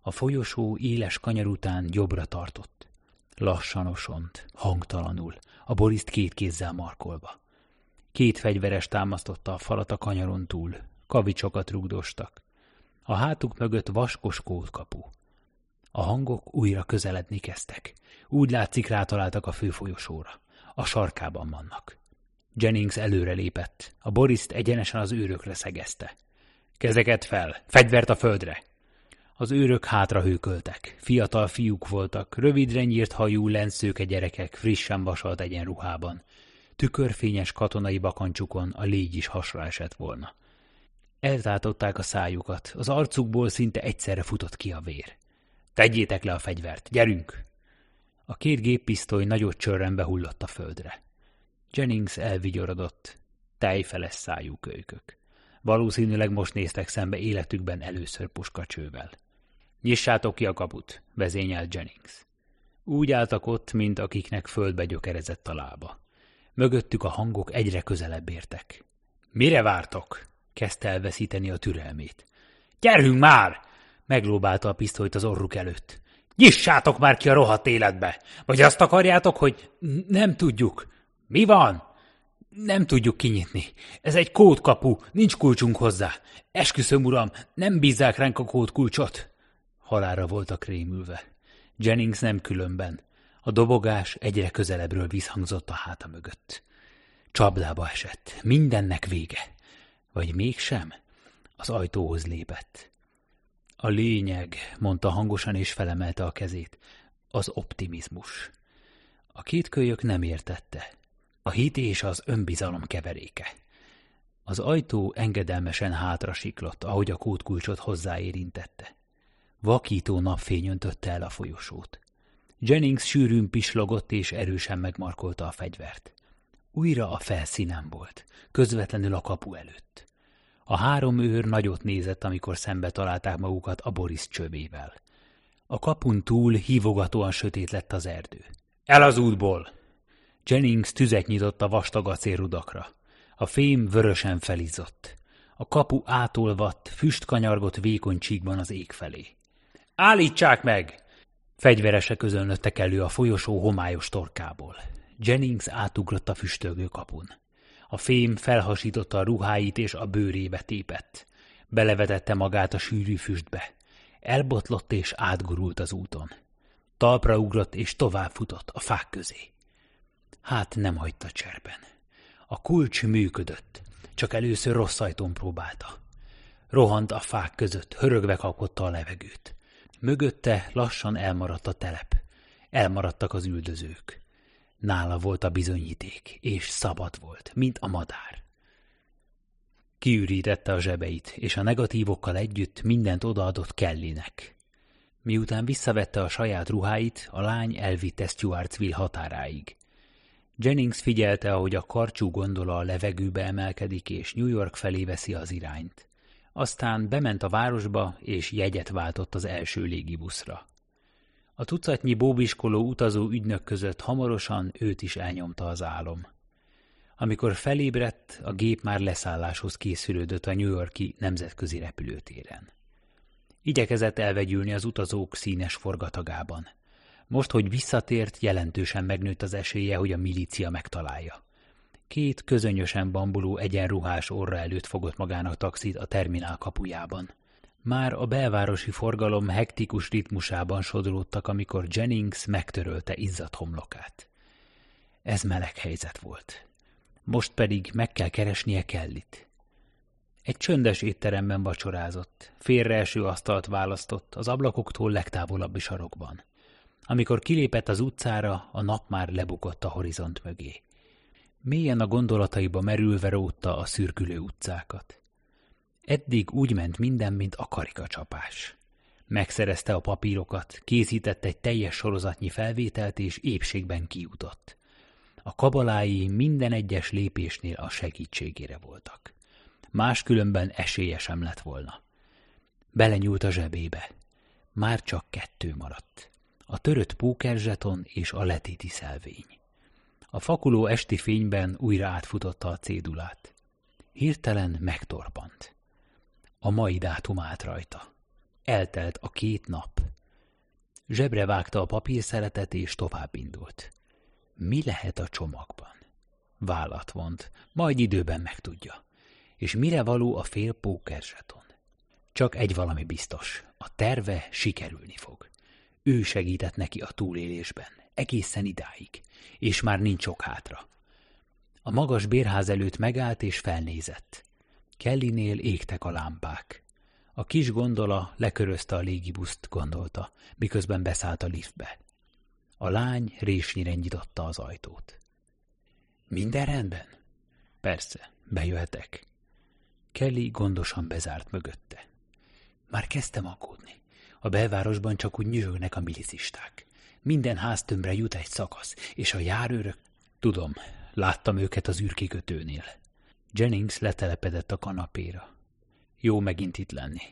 A folyosó éles kanyar után jobbra tartott. Lassan osont, hangtalanul, a boriszt két kézzel markolva. Két fegyveres támasztotta a falat a kanyaron túl. Kavicsokat rugdostak. A hátuk mögött vaskos kódkapu. A hangok újra közeledni kezdtek. Úgy látszik rátaláltak a főfolyosóra. A sarkában vannak. Jennings előre lépett. A Boriszt egyenesen az őrökre szegezte. Kezeket fel! Fegyvert a földre! Az őrök hátra hőköltek. Fiatal fiúk voltak, rövidre nyírt hajú, lenszőke gyerekek, frissen vasalt egyenruhában tükörfényes katonai bakancsukon a légy is hasra esett volna. Eltátották a szájukat, az arcukból szinte egyszerre futott ki a vér. Tegyétek le a fegyvert, gyerünk! A két géppisztoly nagyot csörren behullott a földre. Jennings elvigyorodott, tejfeles szájú kölykök. Valószínűleg most néztek szembe életükben először puskacsővel. Nyissátok ki a kaput, vezényelt Jennings. Úgy álltak ott, mint akiknek földbe gyökerezett a lába. Mögöttük a hangok egyre közelebb értek. Mire vártok? kezdte elveszíteni a türelmét. Gyerünk már! meglóbálta a pisztolyt az orruk előtt. Nyissátok már ki a rohadt életbe! Vagy azt akarjátok, hogy nem tudjuk. Mi van? Nem tudjuk kinyitni. Ez egy kódkapu, nincs kulcsunk hozzá. Esküszöm, uram, nem bízzák ránk a kódkulcsot. Halára voltak rémülve. Jennings nem különben. A dobogás egyre közelebbről visszhangzott a háta mögött. Csapdába esett. Mindennek vége. Vagy mégsem? Az ajtóhoz lépett. A lényeg, mondta hangosan és felemelte a kezét, az optimizmus. A két kölyök nem értette. A hit és az önbizalom keveréke. Az ajtó engedelmesen hátra siklott, ahogy a kódkulcsot hozzáérintette. Vakító napfény öntötte el a folyosót. Jennings sűrűn pislogott és erősen megmarkolta a fegyvert. Újra a felszínen volt, közvetlenül a kapu előtt. A három őr nagyot nézett, amikor szembe találták magukat a Boris csövével. A kapun túl hívogatóan sötét lett az erdő. El az útból! Jennings tüzet nyitott a vastag acélrudakra. A fém vörösen felizzott. A kapu átolvadt, füst kanyargott vékony csíkban az ég felé. Állítsák meg! Fegyveresek közönöttek elő a folyosó homályos torkából. Jennings átugrott a füstölgő kapun. A fém felhasította a ruháit és a bőrébe tépett. Belevetette magát a sűrű füstbe. Elbotlott és átgurult az úton. Talpra ugrott és tovább futott a fák közé. Hát nem hagyta cserben. A kulcs működött, csak először rossz ajtón próbálta. Rohant a fák között, hörögve kapkodta a levegőt. Mögötte lassan elmaradt a telep. Elmaradtak az üldözők. Nála volt a bizonyíték, és szabad volt, mint a madár. Kiürítette a zsebeit, és a negatívokkal együtt mindent odaadott Kellynek. Miután visszavette a saját ruháit, a lány elvitte Stuartsville határáig. Jennings figyelte, ahogy a karcsú gondola a levegőbe emelkedik, és New York felé veszi az irányt. Aztán bement a városba, és jegyet váltott az első légibuszra. A tucatnyi bóbiskoló utazó ügynök között hamarosan őt is elnyomta az álom. Amikor felébredt, a gép már leszálláshoz készülődött a New Yorki nemzetközi repülőtéren. Igyekezett elvegyülni az utazók színes forgatagában. Most, hogy visszatért, jelentősen megnőtt az esélye, hogy a milícia megtalálja. Két közönösen bambuló egyenruhás orra előtt fogott magának taxit a terminál kapujában. Már a belvárosi forgalom hektikus ritmusában sodródtak, amikor Jennings megtörölte izzadt homlokát. Ez meleg helyzet volt. Most pedig meg kell keresnie Kellit. Egy csöndes étteremben vacsorázott, félreeső asztalt választott, az ablakoktól legtávolabbi sarokban. Amikor kilépett az utcára, a nap már lebukott a horizont mögé. Mélyen a gondolataiba merülve rótta a szürkülő utcákat. Eddig úgy ment minden, mint a karikacsapás. Megszerezte a papírokat, készített egy teljes sorozatnyi felvételt, és épségben kijutott. A kabalái minden egyes lépésnél a segítségére voltak. Máskülönben esélye sem lett volna. Belenyúlt a zsebébe. Már csak kettő maradt. A törött pókerzseton és a letéti szelvény. A fakuló esti fényben újra átfutotta a cédulát. Hirtelen megtorpant. A mai dátum állt rajta. Eltelt a két nap. Zsebre vágta a papírszeletet, és tovább indult. Mi lehet a csomagban? Vállat vont, majd időben megtudja. És mire való a fél pókerzseton? Csak egy valami biztos, a terve sikerülni fog. Ő segített neki a túlélésben, egészen idáig, és már nincs sok hátra. A magas bérház előtt megállt és felnézett. Kellinél égtek a lámpák. A kis gondola lekörözte a légibuszt, gondolta, miközben beszállt a liftbe. A lány résnyire nyitotta az ajtót. Minden rendben? Persze, bejöhetek. Kelly gondosan bezárt mögötte. Már kezdtem aggódni. A belvárosban csak úgy nyüzsögnek a milicisták. Minden háztömbre jut egy szakasz, és a járőrök... Tudom, láttam őket az űrkikötőnél. Jennings letelepedett a kanapéra. Jó megint itt lenni.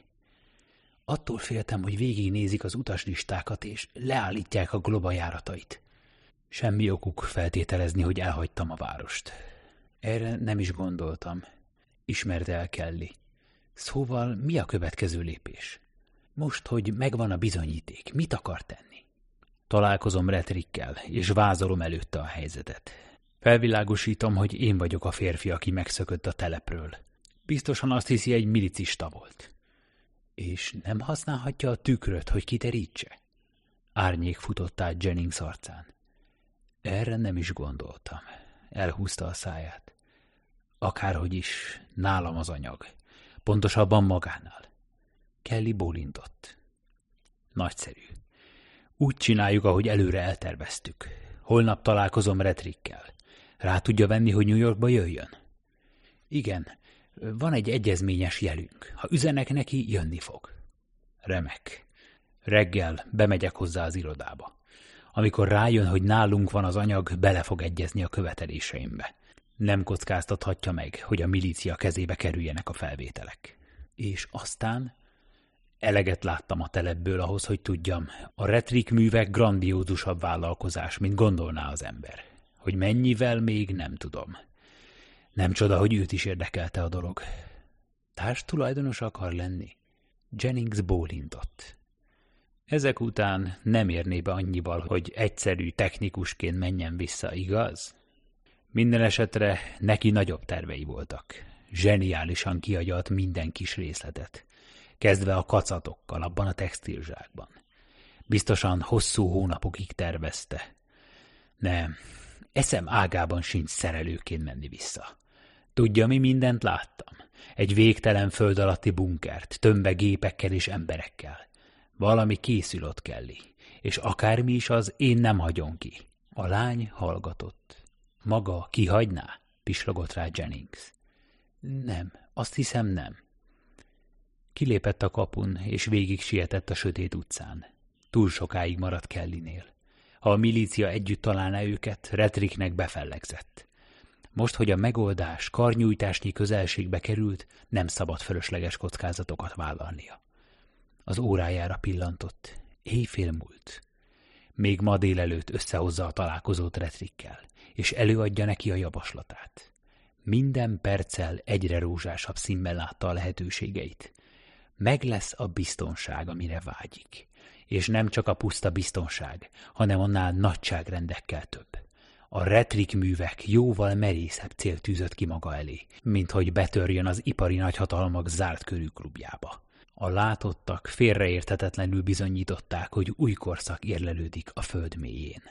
Attól féltem, hogy végignézik az utaslistákat, és leállítják a globa járatait. Semmi okuk feltételezni, hogy elhagytam a várost. Erre nem is gondoltam. Ismerte el Kelly. Szóval mi a következő lépés? Most, hogy megvan a bizonyíték, mit akar tenni? Találkozom Retrikkel, és vázolom előtte a helyzetet. Felvilágosítom, hogy én vagyok a férfi, aki megszökött a telepről. Biztosan azt hiszi, egy milicista volt. És nem használhatja a tükröt, hogy kiterítse? Árnyék futott át Jennings arcán. Erre nem is gondoltam. Elhúzta a száját. Akárhogy is, nálam az anyag. Pontosabban magánál. Kelly bólintott. Nagyszerű. Úgy csináljuk, ahogy előre elterveztük. Holnap találkozom Retrikkel. Rá tudja venni, hogy New Yorkba jöjjön? Igen, van egy egyezményes jelünk. Ha üzenek neki, jönni fog. Remek. Reggel bemegyek hozzá az irodába. Amikor rájön, hogy nálunk van az anyag, bele fog egyezni a követeléseimbe. Nem kockáztathatja meg, hogy a milícia kezébe kerüljenek a felvételek. És aztán eleget láttam a telebből ahhoz, hogy tudjam, a retrik művek grandiózusabb vállalkozás, mint gondolná az ember. Hogy mennyivel még nem tudom. Nem csoda, hogy őt is érdekelte a dolog. Társ tulajdonos akar lenni? Jennings bólintott. Ezek után nem érné be annyival, hogy egyszerű technikusként menjen vissza, igaz? Minden esetre neki nagyobb tervei voltak. Zseniálisan kiagyalt minden kis részletet. Kezdve a kacatokkal abban a textilzsákban. Biztosan hosszú hónapokig tervezte. Nem, eszem ágában sincs szerelőként menni vissza. Tudja, mi mindent láttam? Egy végtelen föld alatti bunkert, tömbe gépekkel és emberekkel. Valami készül ott, Kelly, és akármi is az, én nem hagyom ki. A lány hallgatott. Maga kihagyná? pislogott rá Jennings. Nem, azt hiszem nem. Kilépett a kapun, és végig sietett a sötét utcán. Túl sokáig maradt Kellinél. Ha a milícia együtt találná őket, Retriknek befellegzett. Most, hogy a megoldás karnyújtásnyi közelségbe került, nem szabad fölösleges kockázatokat vállalnia. Az órájára pillantott. Éjfél múlt. Még ma délelőtt összehozza a találkozót Retrikkel, és előadja neki a javaslatát. Minden perccel egyre rózsásabb színben látta a lehetőségeit. Meg lesz a biztonság, amire vágyik. És nem csak a puszta biztonság, hanem annál nagyságrendekkel több. A retrik művek jóval merészebb cél tűzött ki maga elé, mint hogy betörjön az ipari nagyhatalmak zárt körű klubjába. A látottak félreérthetetlenül bizonyították, hogy új korszak érlelődik a föld mélyén.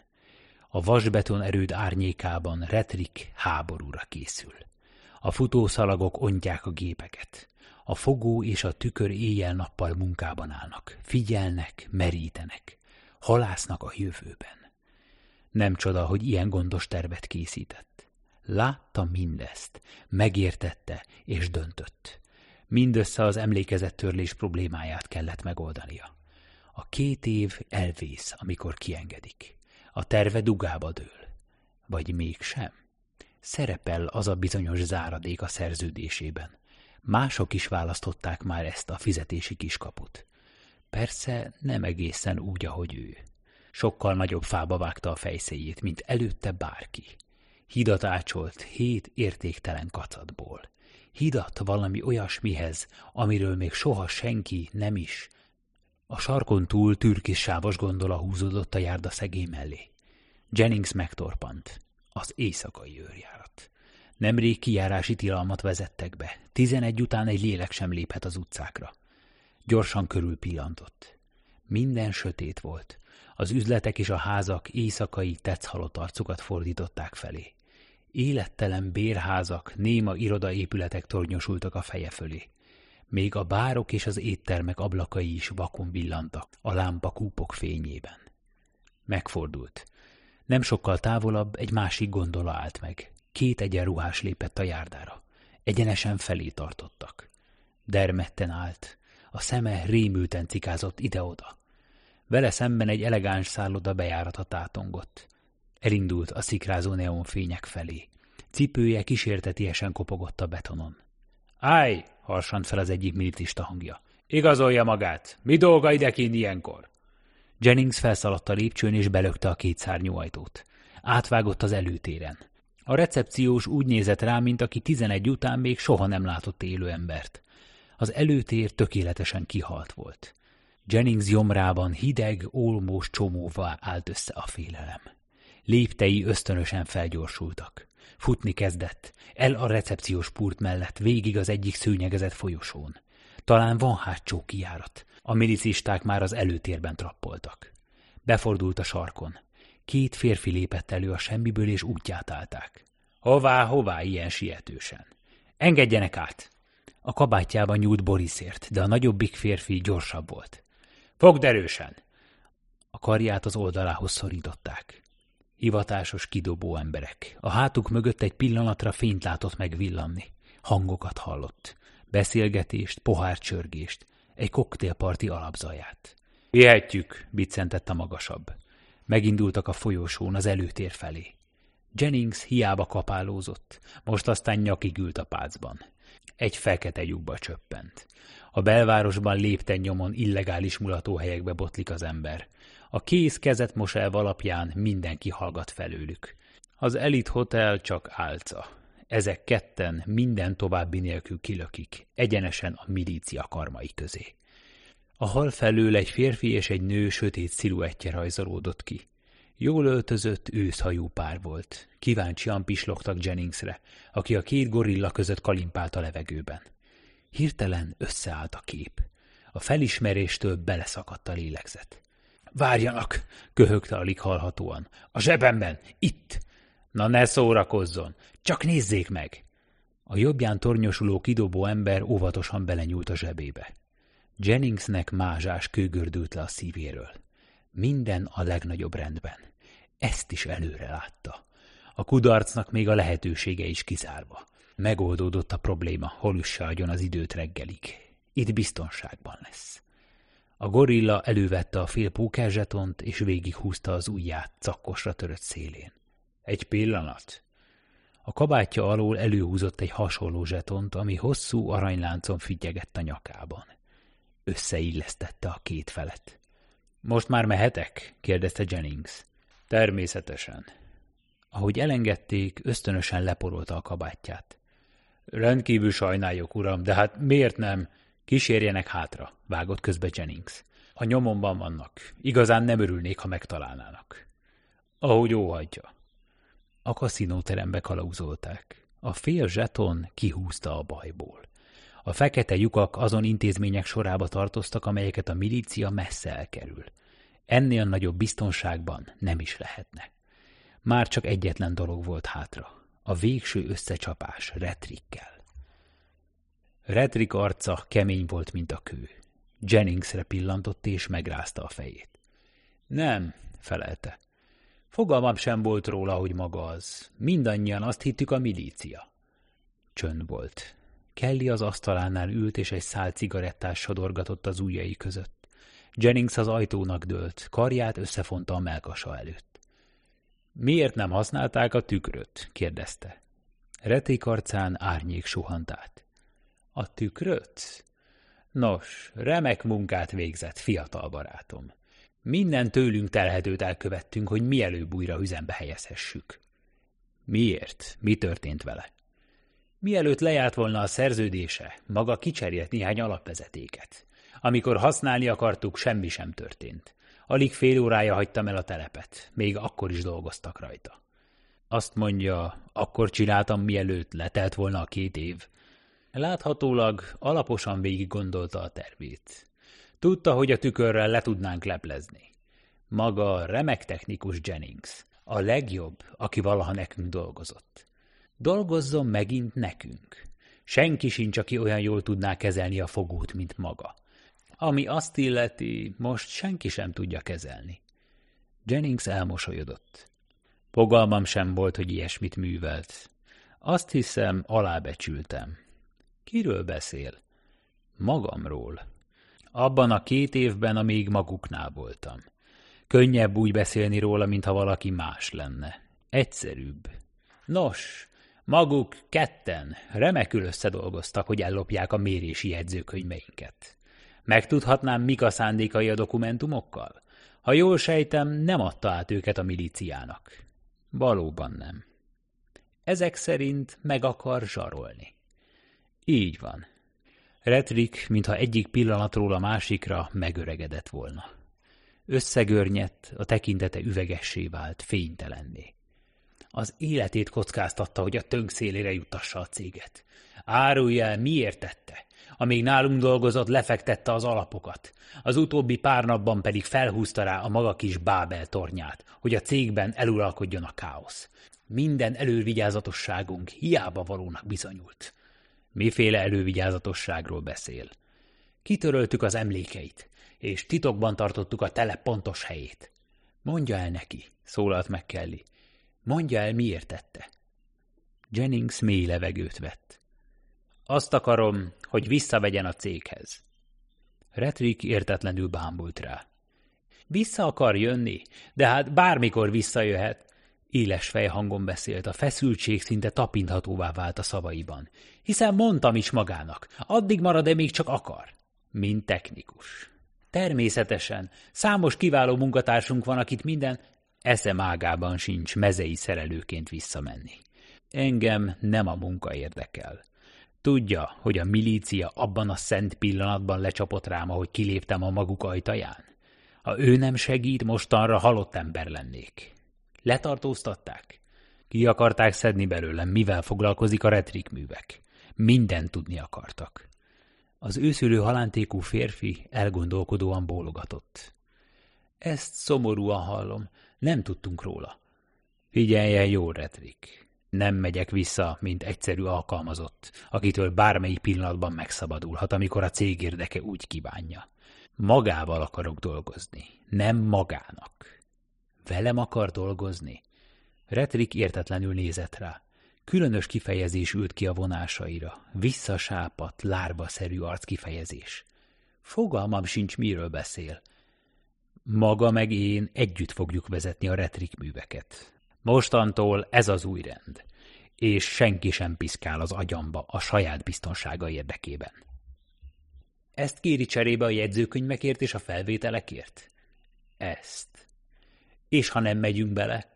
A vasbeton erőd árnyékában retrik háborúra készül. A futószalagok ontják a gépeket. A fogó és a tükör éjjel-nappal munkában állnak. Figyelnek, merítenek. Halásznak a jövőben. Nem csoda, hogy ilyen gondos tervet készített. Látta mindezt, megértette és döntött. Mindössze az emlékezettörlés problémáját kellett megoldania. A két év elvész, amikor kiengedik. A terve dugába dől. Vagy mégsem? Szerepel az a bizonyos záradék a szerződésében. Mások is választották már ezt a fizetési kiskaput. Persze nem egészen úgy, ahogy ő. Sokkal nagyobb fába vágta a fejszéjét, mint előtte bárki. Hidat ácsolt hét értéktelen kacatból. Hidat valami olyasmihez, amiről még soha senki nem is. A sarkon túl türkis sávos gondola húzódott a járda szegély mellé. Jennings megtorpant. Az éjszakai őrjárat. Nemrég kijárási tilalmat vezettek be. Tizenegy után egy lélek sem léphet az utcákra. Gyorsan körül pillantott. Minden sötét volt. Az üzletek és a házak éjszakai tetszhalott arcukat fordították felé. Élettelen bérházak, néma irodaépületek tornyosultak a feje fölé. Még a bárok és az éttermek ablakai is vakon villantak a lámpakúpok fényében. Megfordult. Nem sokkal távolabb egy másik gondola állt meg. Két egyenruhás lépett a járdára. Egyenesen felé tartottak. Dermetten állt. A szeme rémülten cikázott ide-oda. Vele szemben egy elegáns szálloda bejárata tátongott. Elindult a szikrázó neonfények felé. Cipője kísértetiesen kopogott a betonon. Állj! harsant fel az egyik militista hangja. Igazolja magát! Mi dolga idekén ilyenkor? Jennings felszaladt a lépcsőn és belökte a két szárnyú ajtót. Átvágott az előtéren. A recepciós úgy nézett rá, mint aki tizenegy után még soha nem látott élő embert. Az előtér tökéletesen kihalt volt. Jennings gyomrában hideg, olmos csomóvá állt össze a félelem. Léptei ösztönösen felgyorsultak. Futni kezdett, el a recepciós pult mellett, végig az egyik szőnyegezett folyosón. Talán van hátsó kijárat. A milicisták már az előtérben trappoltak. Befordult a sarkon. Két férfi lépett elő a semmiből, és útját állták. Hová, hová ilyen sietősen? Engedjenek át! A kabátjában nyúlt Borisért, de a nagyobbik férfi gyorsabb volt. Fogd erősen! A karját az oldalához szorították. Hivatásos kidobó emberek. A hátuk mögött egy pillanatra fényt látott megvillanni. Hangokat hallott. Beszélgetést, pohárcsörgést, egy koktélparti alapzaját. Vihetjük, biccentett a magasabb. Megindultak a folyosón az előtér felé. Jennings hiába kapálózott, most aztán nyakig ült a pácban. Egy fekete lyukba csöppent. A belvárosban lépten nyomon illegális mulatóhelyekbe botlik az ember. A kész kezet moselv alapján mindenki hallgat felőlük. Az Elit Hotel csak álca. Ezek ketten minden további nélkül kilökik, egyenesen a milícia karmai közé. A hal felől egy férfi és egy nő sötét sziluettje rajzolódott ki. Jól öltözött, őszhajú pár volt. Kíváncsian pislogtak Jenningsre, aki a két gorilla között kalimpált a levegőben. Hirtelen összeállt a kép. A felismeréstől beleszakadt a lélegzet. Várjanak, köhögte alig hallhatóan. A zsebemben, itt! Na ne szórakozzon, csak nézzék meg! A jobbján tornyosuló kidobó ember óvatosan belenyúlt a zsebébe. Jenningsnek mázsás kőgördült le a szívéről. Minden a legnagyobb rendben. Ezt is előre látta. A kudarcnak még a lehetősége is kizárva. Megoldódott a probléma, hol üsse az időt reggelig. Itt biztonságban lesz. A gorilla elővette a fél pókerzsetont, és végighúzta az ujját cakkosra törött szélén. Egy pillanat. A kabátja alól előhúzott egy hasonló zsetont, ami hosszú aranyláncon figyegett a nyakában. Összeillesztette a két felet. Most már mehetek? kérdezte Jennings. Természetesen. Ahogy elengedték, ösztönösen leporolta a kabátját. Rendkívül sajnáljuk, uram, de hát miért nem? Kísérjenek hátra, vágott közbe Jennings. A nyomomban vannak. Igazán nem örülnék, ha megtalálnának. Ahogy óhagyja. A kaszinóterembe kalauzolták. A fél zseton kihúzta a bajból. A fekete lyukak azon intézmények sorába tartoztak, amelyeket a milícia messze elkerül. Ennél nagyobb biztonságban nem is lehetne. Már csak egyetlen dolog volt hátra. A végső összecsapás Retrikkel. Retrik arca kemény volt, mint a kő. Jenningsre pillantott és megrázta a fejét. Nem, felelte. Fogalmam sem volt róla, hogy maga az. Mindannyian azt hittük a milícia. Csönd volt. Kelly az asztalánál ült, és egy szál cigarettás sodorgatott az ujjai között. Jennings az ajtónak dőlt, karját összefonta a melkasa előtt. Miért nem használták a tükröt? kérdezte. Reték arcán árnyék suhant át. A tükröt? Nos, remek munkát végzett, fiatal barátom. Minden tőlünk telhetőt elkövettünk, hogy mielőbb újra üzembe helyezhessük. Miért? Mi történt vele? Mielőtt lejárt volna a szerződése, maga kicserélt néhány alapvezetéket. Amikor használni akartuk, semmi sem történt. Alig fél órája hagytam el a telepet, még akkor is dolgoztak rajta. Azt mondja, akkor csináltam, mielőtt letelt volna a két év. Láthatólag alaposan végig gondolta a tervét. Tudta, hogy a tükörrel le tudnánk leplezni. Maga remek technikus Jennings. A legjobb, aki valaha nekünk dolgozott. Dolgozzon megint nekünk. Senki sincs, aki olyan jól tudná kezelni a fogót, mint maga. Ami azt illeti, most senki sem tudja kezelni. Jennings elmosolyodott. Fogalmam sem volt, hogy ilyesmit művelt. Azt hiszem, alábecsültem. Kiről beszél? Magamról. Abban a két évben, amíg maguknál voltam. Könnyebb úgy beszélni róla, mintha valaki más lenne. Egyszerűbb. Nos, maguk ketten remekül összedolgoztak, hogy ellopják a mérési jegyzőkönyveinket. Megtudhatnám, mik a szándékai a dokumentumokkal? Ha jól sejtem, nem adta át őket a milíciának. Valóban nem. Ezek szerint meg akar zsarolni. Így van. Retrik, mintha egyik pillanatról a másikra megöregedett volna. Összegörnyedt, a tekintete üvegessé vált, fénytelenné. Az életét kockáztatta, hogy a tönk szélére juttassa a céget. Árulja el, miért tette? Amíg nálunk dolgozott, lefektette az alapokat. Az utóbbi pár napban pedig felhúzta rá a maga kis Bábel tornyát, hogy a cégben eluralkodjon a káosz. Minden elővigyázatosságunk hiába valónak bizonyult. Miféle elővigyázatosságról beszél? Kitöröltük az emlékeit, és titokban tartottuk a tele pontos helyét. Mondja el neki, szólalt meg Kelly. Mondja el, miért tette. Jennings mély levegőt vett. Azt akarom, hogy visszavegyen a céghez. Retrick értetlenül bámult rá. Vissza akar jönni, de hát bármikor visszajöhet. Éles fejhangon beszélt, a feszültség szinte tapinthatóvá vált a szavaiban. Hiszen mondtam is magának, addig marad-e még csak akar. Mint technikus. Természetesen, számos kiváló munkatársunk van, akit minden eszem ágában sincs mezei szerelőként visszamenni. Engem nem a munka érdekel. Tudja, hogy a milícia abban a szent pillanatban lecsapott rám, ahogy kiléptem a maguk ajtaján? Ha ő nem segít, mostanra halott ember lennék. Letartóztatták? Ki akarták szedni belőlem, mivel foglalkozik a retrik művek. Mindent tudni akartak. Az őszülő halántékú férfi elgondolkodóan bólogatott. Ezt szomorúan hallom, nem tudtunk róla. Figyeljen jó, Retrik. Nem megyek vissza, mint egyszerű alkalmazott, akitől bármelyik pillanatban megszabadulhat, amikor a cég érdeke úgy kívánja. Magával akarok dolgozni, nem magának. Velem akar dolgozni? Retrik értetlenül nézett rá. Különös kifejezés ült ki a vonásaira, visszasápat, lárbaszerű arckifejezés. Fogalmam sincs, miről beszél. Maga meg én együtt fogjuk vezetni a retrik műveket. Mostantól ez az új rend, és senki sem piszkál az agyamba a saját biztonsága érdekében. Ezt kéri cserébe a jegyzőkönyvekért és a felvételekért? Ezt. És ha nem megyünk bele,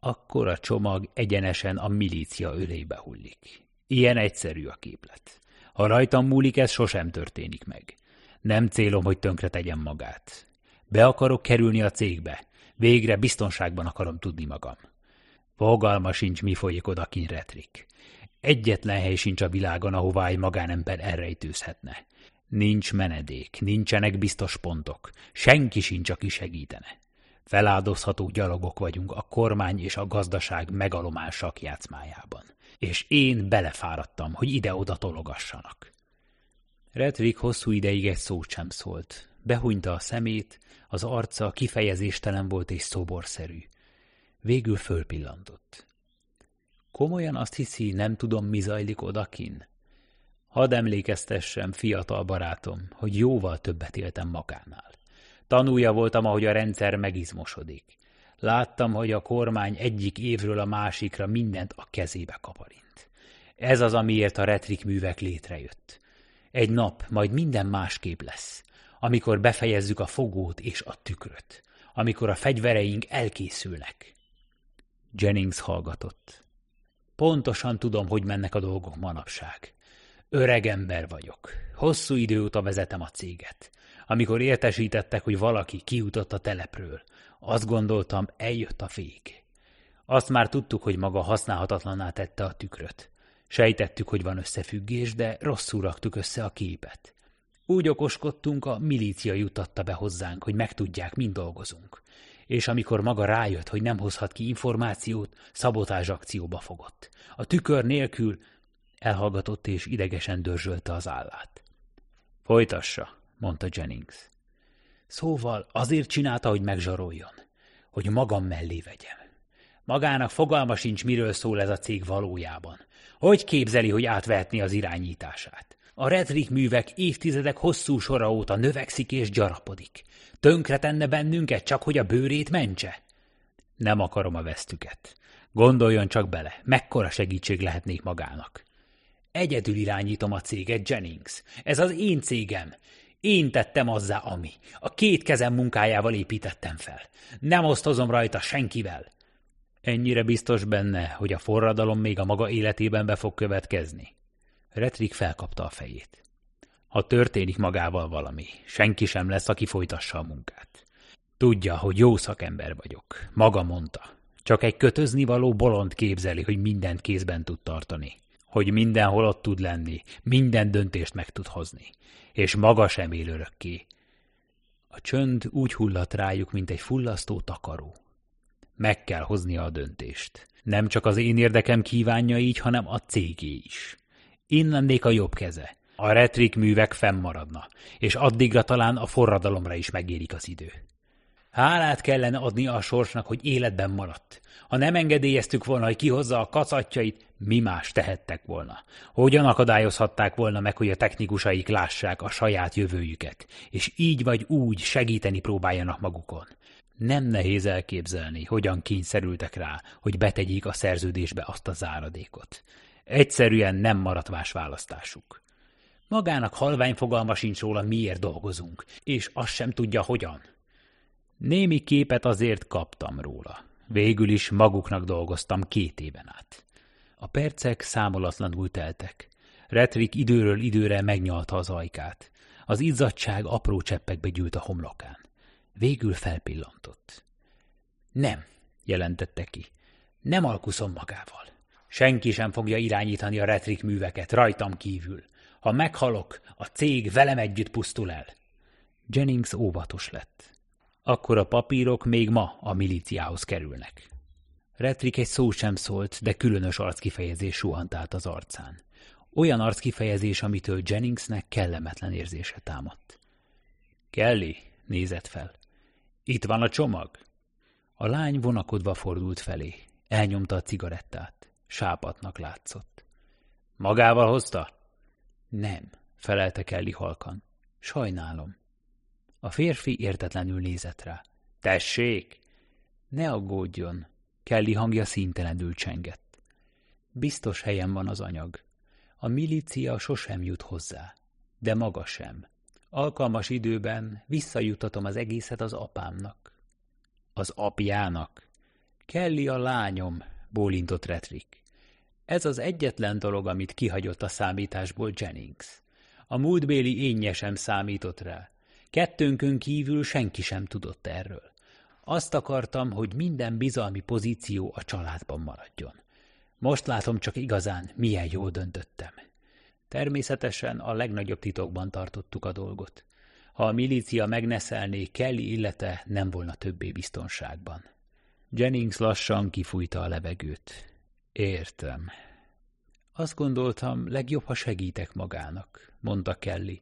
akkor a csomag egyenesen a milícia ölébe hullik. Ilyen egyszerű a képlet. Ha rajtam múlik, ez sosem történik meg. Nem célom, hogy tönkre tegyem magát. Be akarok kerülni a cégbe. Végre biztonságban akarom tudni magam. Fogalma sincs, mi folyik odakin retrik. Egyetlen hely sincs a világon, ahová egy magánember elrejtőzhetne. Nincs menedék, nincsenek biztos pontok, senki sincs, aki segítene. Feláldozható gyalogok vagyunk a kormány és a gazdaság megalomás sakjátszmájában. És én belefáradtam, hogy ide-oda tologassanak. Redrick hosszú ideig egy szót sem szólt. Behunyta a szemét, az arca kifejezéstelen volt és szoborszerű. Végül fölpillantott. Komolyan azt hiszi, nem tudom, mi zajlik odakin? Hadd emlékeztessem, fiatal barátom, hogy jóval többet éltem magánál. Tanúja voltam, ahogy a rendszer megizmosodik. Láttam, hogy a kormány egyik évről a másikra mindent a kezébe kaparint. Ez az, amiért a retrik művek létrejött. Egy nap majd minden másképp lesz, amikor befejezzük a fogót és a tükröt, amikor a fegyvereink elkészülnek. Jennings hallgatott. Pontosan tudom, hogy mennek a dolgok manapság. Öreg ember vagyok. Hosszú idő óta vezetem a céget. Amikor értesítettek, hogy valaki kijutott a telepről, azt gondoltam, eljött a fék. Azt már tudtuk, hogy maga használhatatlaná tette a tükröt. Sejtettük, hogy van összefüggés, de rosszul raktuk össze a képet. Úgy okoskodtunk, a milícia jutatta be hozzánk, hogy megtudják, mind dolgozunk. És amikor maga rájött, hogy nem hozhat ki információt, szabotázs akcióba fogott. A tükör nélkül elhallgatott és idegesen dörzsölte az állát. Folytassa, mondta Jennings. Szóval azért csinálta, hogy megzsaroljon, hogy magam mellé vegyem. Magának fogalma sincs, miről szól ez a cég valójában. Hogy képzeli, hogy átvehetni az irányítását? A Redrick művek évtizedek hosszú sora óta növekszik és gyarapodik. Tönkre tenne bennünket, csak hogy a bőrét mentse? Nem akarom a vesztüket. Gondoljon csak bele, mekkora segítség lehetnék magának. Egyedül irányítom a céget, Jennings. Ez az én cégem. Én tettem azzá, ami. A két kezem munkájával építettem fel. Nem osztozom rajta senkivel. Ennyire biztos benne, hogy a forradalom még a maga életében be fog következni. Retrik felkapta a fejét. Ha történik magával valami, senki sem lesz, aki folytassa a munkát. Tudja, hogy jó szakember vagyok. Maga mondta. Csak egy kötözni való bolond képzeli, hogy mindent kézben tud tartani. hogy mindenhol ott tud lenni, minden döntést meg tud hozni, és maga sem él örökké. A csönd úgy hullott rájuk, mint egy fullasztó takaró. Meg kell hoznia a döntést. Nem csak az én érdekem kívánja így, hanem a cégé is. Én lennék a jobb keze. A retrik művek fennmaradna, és addigra talán a forradalomra is megérik az idő. Hálát kellene adni a sorsnak, hogy életben maradt. Ha nem engedélyeztük volna, hogy kihozza a kacatjait, mi más tehettek volna? Hogyan akadályozhatták volna meg, hogy a technikusaik lássák a saját jövőjüket, és így vagy úgy segíteni próbáljanak magukon? Nem nehéz elképzelni, hogyan kényszerültek rá, hogy betegyék a szerződésbe azt a záradékot. Egyszerűen nem maradt más választásuk. Magának halvány fogalma sincs róla, miért dolgozunk, és azt sem tudja, hogyan. Némi képet azért kaptam róla. Végül is maguknak dolgoztam két éven át. A percek számolatlanul teltek. Retrik időről időre megnyalta az ajkát. Az izzadság apró cseppekbe gyűlt a homlokán. Végül felpillantott. Nem, jelentette ki. Nem alkuszom magával. Senki sem fogja irányítani a retrik műveket, rajtam kívül. Ha meghalok, a cég velem együtt pusztul el. Jennings óvatos lett. Akkor a papírok még ma a milíciához kerülnek. Retrik egy szó sem szólt, de különös arckifejezés suhant át az arcán. Olyan arckifejezés, amitől Jenningsnek kellemetlen érzése támadt. Kelly, nézett fel. Itt van a csomag. A lány vonakodva fordult felé. Elnyomta a cigarettát. Sápatnak látszott. Magával hozta? Nem, felelte Kelly halkan. Sajnálom. A férfi értetlenül nézett rá. Tessék! Ne aggódjon! Kelly hangja színtelenül csengett. Biztos helyen van az anyag. A milícia sosem jut hozzá, de maga sem. Alkalmas időben visszajutatom az egészet az apámnak. Az apjának? Kelly a lányom, bólintott Retrik. Ez az egyetlen dolog, amit kihagyott a számításból Jennings. A múltbéli énje sem számított rá. Kettőnkön kívül senki sem tudott erről. Azt akartam, hogy minden bizalmi pozíció a családban maradjon. Most látom csak igazán, milyen jól döntöttem. Természetesen a legnagyobb titokban tartottuk a dolgot. Ha a milícia megneszelné, Kelly illete nem volna többé biztonságban. Jennings lassan kifújta a levegőt. Értem. Azt gondoltam, legjobb, ha segítek magának, mondta Kelly.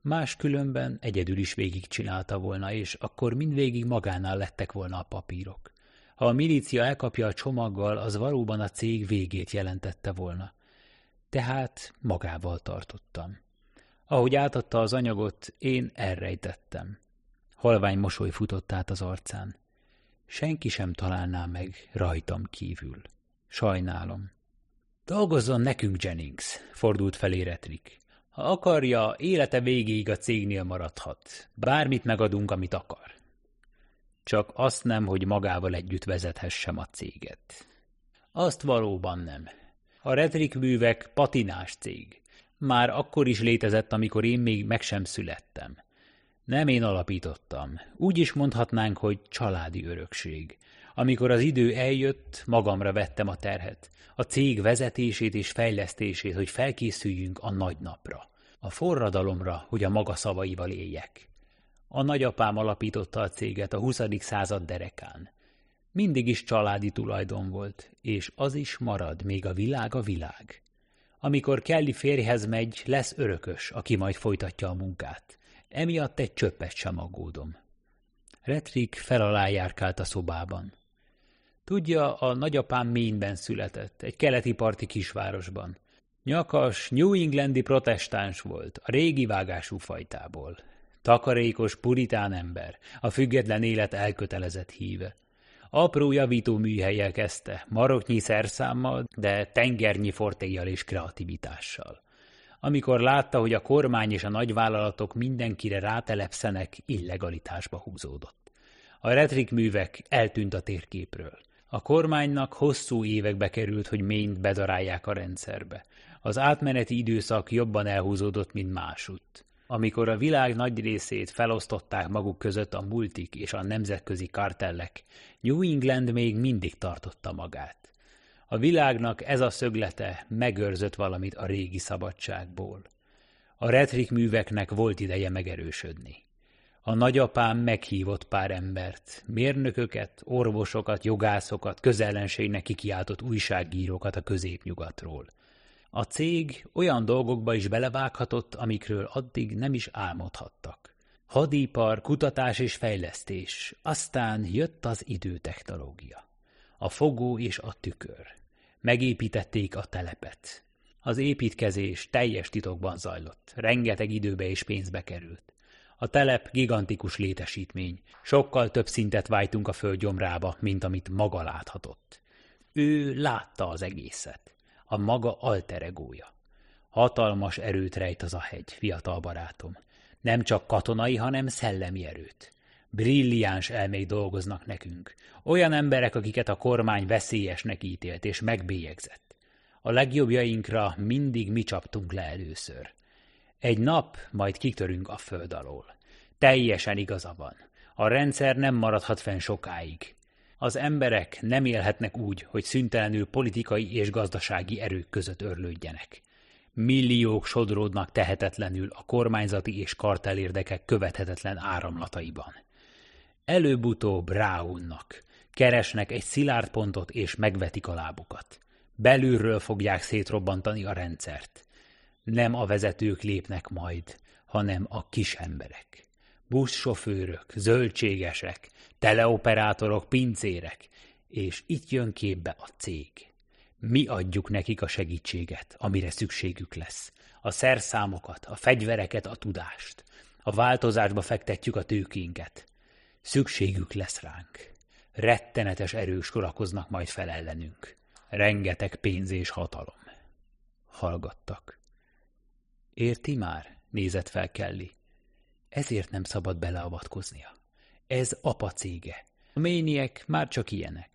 Máskülönben egyedül is végigcsinálta volna, és akkor mindvégig magánál lettek volna a papírok. Ha a milícia elkapja a csomaggal, az valóban a cég végét jelentette volna. Tehát magával tartottam. Ahogy átadta az anyagot, én elrejtettem. Halvány mosoly futott át az arcán. Senki sem találná meg rajtam kívül. Sajnálom. Dolgozzon nekünk, Jennings, fordult felé Retrik. Ha akarja, élete végéig a cégnél maradhat. Bármit megadunk, amit akar. Csak azt nem, hogy magával együtt vezethessem a céget. Azt valóban nem. A Retrik művek patinás cég. Már akkor is létezett, amikor én még meg sem születtem. Nem én alapítottam. Úgy is mondhatnánk, hogy családi örökség. Amikor az idő eljött, magamra vettem a terhet, a cég vezetését és fejlesztését, hogy felkészüljünk a nagy napra, a forradalomra, hogy a maga szavaival éljek. A nagyapám alapította a céget a 20. század derekán. Mindig is családi tulajdon volt, és az is marad, még a világ a világ. Amikor Kelly férjhez megy, lesz örökös, aki majd folytatja a munkát. Emiatt egy csöppet sem aggódom. Retrik fel alá járkált a szobában. Tudja, a nagyapám Mainben született, egy keleti parti kisvárosban. Nyakas, New Englandi protestáns volt, a régi vágású fajtából. Takarékos, puritán ember, a független élet elkötelezett híve. Apró javító műhelyel kezdte, maroknyi szerszámmal, de tengernyi fortéjjal és kreativitással. Amikor látta, hogy a kormány és a nagyvállalatok mindenkire rátelepszenek, illegalitásba húzódott. A retrik művek eltűnt a térképről. A kormánynak hosszú évekbe került, hogy ményt bedarálják a rendszerbe. Az átmeneti időszak jobban elhúzódott, mint másutt. Amikor a világ nagy részét felosztották maguk között a multik és a nemzetközi kartellek, New England még mindig tartotta magát. A világnak ez a szöglete megőrzött valamit a régi szabadságból. A retrik műveknek volt ideje megerősödni. A nagyapám meghívott pár embert, mérnököket, orvosokat, jogászokat, közellenségnek kikiáltott újságírókat a középnyugatról. A cég olyan dolgokba is belevághatott, amikről addig nem is álmodhattak. Hadipar, kutatás és fejlesztés, aztán jött az időtechnológia. A fogó és a tükör. Megépítették a telepet. Az építkezés teljes titokban zajlott, rengeteg időbe és pénzbe került. A telep gigantikus létesítmény. Sokkal több szintet vájtunk a föld gyomrába, mint amit maga láthatott. Ő látta az egészet. A maga alteregója. Hatalmas erőt rejt az a hegy, fiatal barátom. Nem csak katonai, hanem szellemi erőt. Brilliáns elmék dolgoznak nekünk. Olyan emberek, akiket a kormány veszélyesnek ítélt és megbélyegzett. A legjobbjainkra mindig mi csaptunk le először. Egy nap majd kitörünk a föld alól. Teljesen igaza van. A rendszer nem maradhat fenn sokáig. Az emberek nem élhetnek úgy, hogy szüntelenül politikai és gazdasági erők között örlődjenek. Milliók sodródnak tehetetlenül a kormányzati és kartelérdekek követhetetlen áramlataiban. Előbb-utóbb ráunnak, keresnek egy szilárd pontot és megvetik a lábukat. Belülről fogják szétrobbantani a rendszert. Nem a vezetők lépnek majd, hanem a kis emberek. Buszsofőrök, zöldségesek, teleoperátorok, pincérek, és itt jön képbe a cég. Mi adjuk nekik a segítséget, amire szükségük lesz. A szerszámokat, a fegyvereket, a tudást. A változásba fektetjük a tőkénket. Szükségük lesz ránk. Rettenetes erős sorakoznak majd fel ellenünk. Rengeteg pénz és hatalom. Hallgattak. Érti már? nézett fel Kelly. Ezért nem szabad beleavatkoznia. Ez apa cége. A ményiek már csak ilyenek.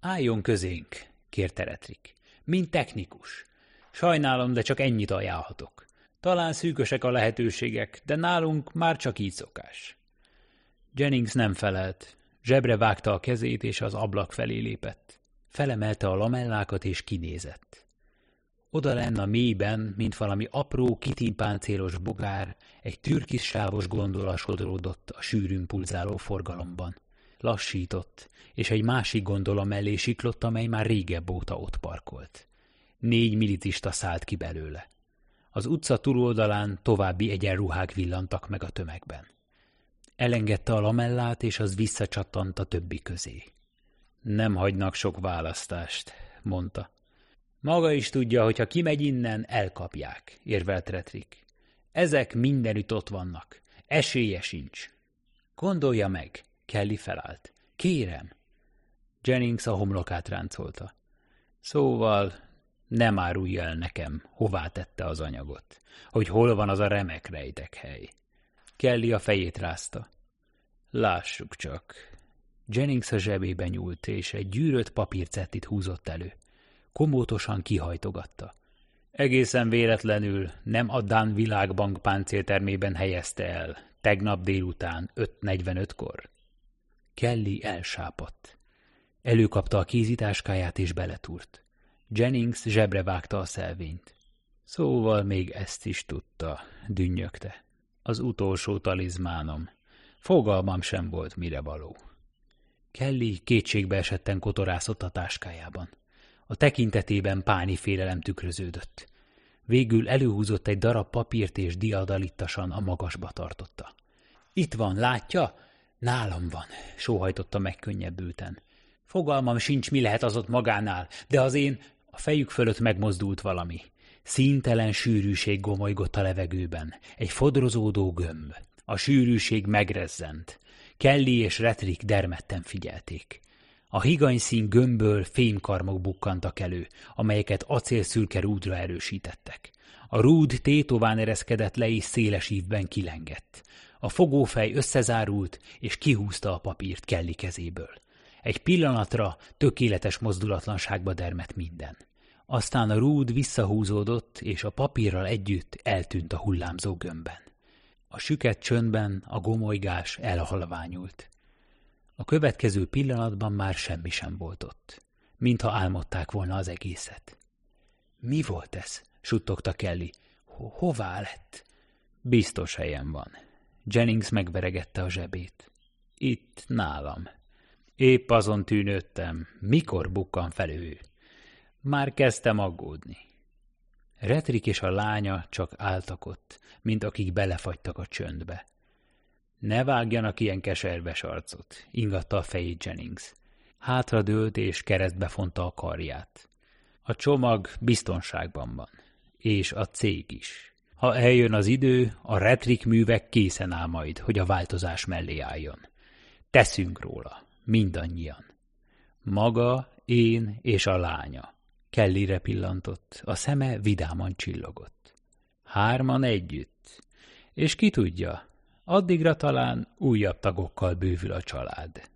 Álljon közénk, kérte Retrik. Mint technikus. Sajnálom, de csak ennyit ajánlhatok. Talán szűkösek a lehetőségek, de nálunk már csak így szokás. Jennings nem felelt. Zsebre vágta a kezét, és az ablak felé lépett. Felemelte a lamellákat, és kinézett. Oda lenne a mélyben, mint valami apró, kitimpáncélos bogár, egy türkis sávos gondola sodródott a sűrűn pulzáló forgalomban. Lassított, és egy másik gondola mellé siklott, amely már régebb óta ott parkolt. Négy militista szállt ki belőle. Az utca túloldalán további egyenruhák villantak meg a tömegben. Elengedte a lamellát, és az visszacsattant a többi közé. Nem hagynak sok választást, mondta. Maga is tudja, hogy ha kimegy innen, elkapják, érvelt Retrik. Ezek mindenütt ott vannak. Esélye sincs. Gondolja meg, Kelly felállt. Kérem. Jennings a homlokát ráncolta. Szóval nem árulja el nekem, hová tette az anyagot, hogy hol van az a remek hely. Kelly a fejét rázta. Lássuk csak. Jennings a zsebébe nyúlt, és egy gyűrött papírcettit húzott elő komótosan kihajtogatta. Egészen véletlenül nem a Dán világbank páncéltermében helyezte el, tegnap délután 5.45-kor. Kelly elsápadt. Előkapta a kézitáskáját és beletúrt. Jennings zsebre vágta a szelvényt. Szóval még ezt is tudta, dünnyögte. Az utolsó talizmánom. Fogalmam sem volt, mire való. Kelly kétségbe esetten kotorászott a táskájában. A tekintetében páni félelem tükröződött. Végül előhúzott egy darab papírt és diadalittasan a magasba tartotta. Itt van, látja? Nálam van, sóhajtotta megkönnyebbülten. Fogalmam sincs, mi lehet az ott magánál, de az én a fejük fölött megmozdult valami. Színtelen sűrűség gomolygott a levegőben, egy fodrozódó gömb. A sűrűség megrezzent. Kelly és Retrik dermedten figyelték. A higanyszín gömbből fémkarmok bukkantak elő, amelyeket acélszürke rúdra erősítettek. A rúd tétován ereszkedett le és széles ívben kilengett. A fogófej összezárult, és kihúzta a papírt Kelly kezéből. Egy pillanatra tökéletes mozdulatlanságba dermet minden. Aztán a rúd visszahúzódott, és a papírral együtt eltűnt a hullámzó gömbben. A süket csöndben a gomolygás elhalványult. A következő pillanatban már semmi sem volt ott. mintha álmodták volna az egészet. Mi volt ez? suttogta Kelly. Ho hová lett? Biztos helyen van. Jennings megveregette a zsebét. Itt, nálam. Épp azon tűnődtem, mikor bukkan fel ő. Már kezdtem aggódni. Retrik és a lánya csak álltak ott, mint akik belefagytak a csöndbe. Ne vágjanak ilyen keserves arcot, ingatta a fejét Jennings. Hátradőlt és keresztbe fonta a karját. A csomag biztonságban van, és a cég is. Ha eljön az idő, a retrik művek készen áll majd, hogy a változás mellé álljon. Teszünk róla, mindannyian. Maga, én és a lánya. Kellire pillantott, a szeme vidáman csillogott. Hárman együtt. És ki tudja, addigra talán újabb tagokkal bővül a család.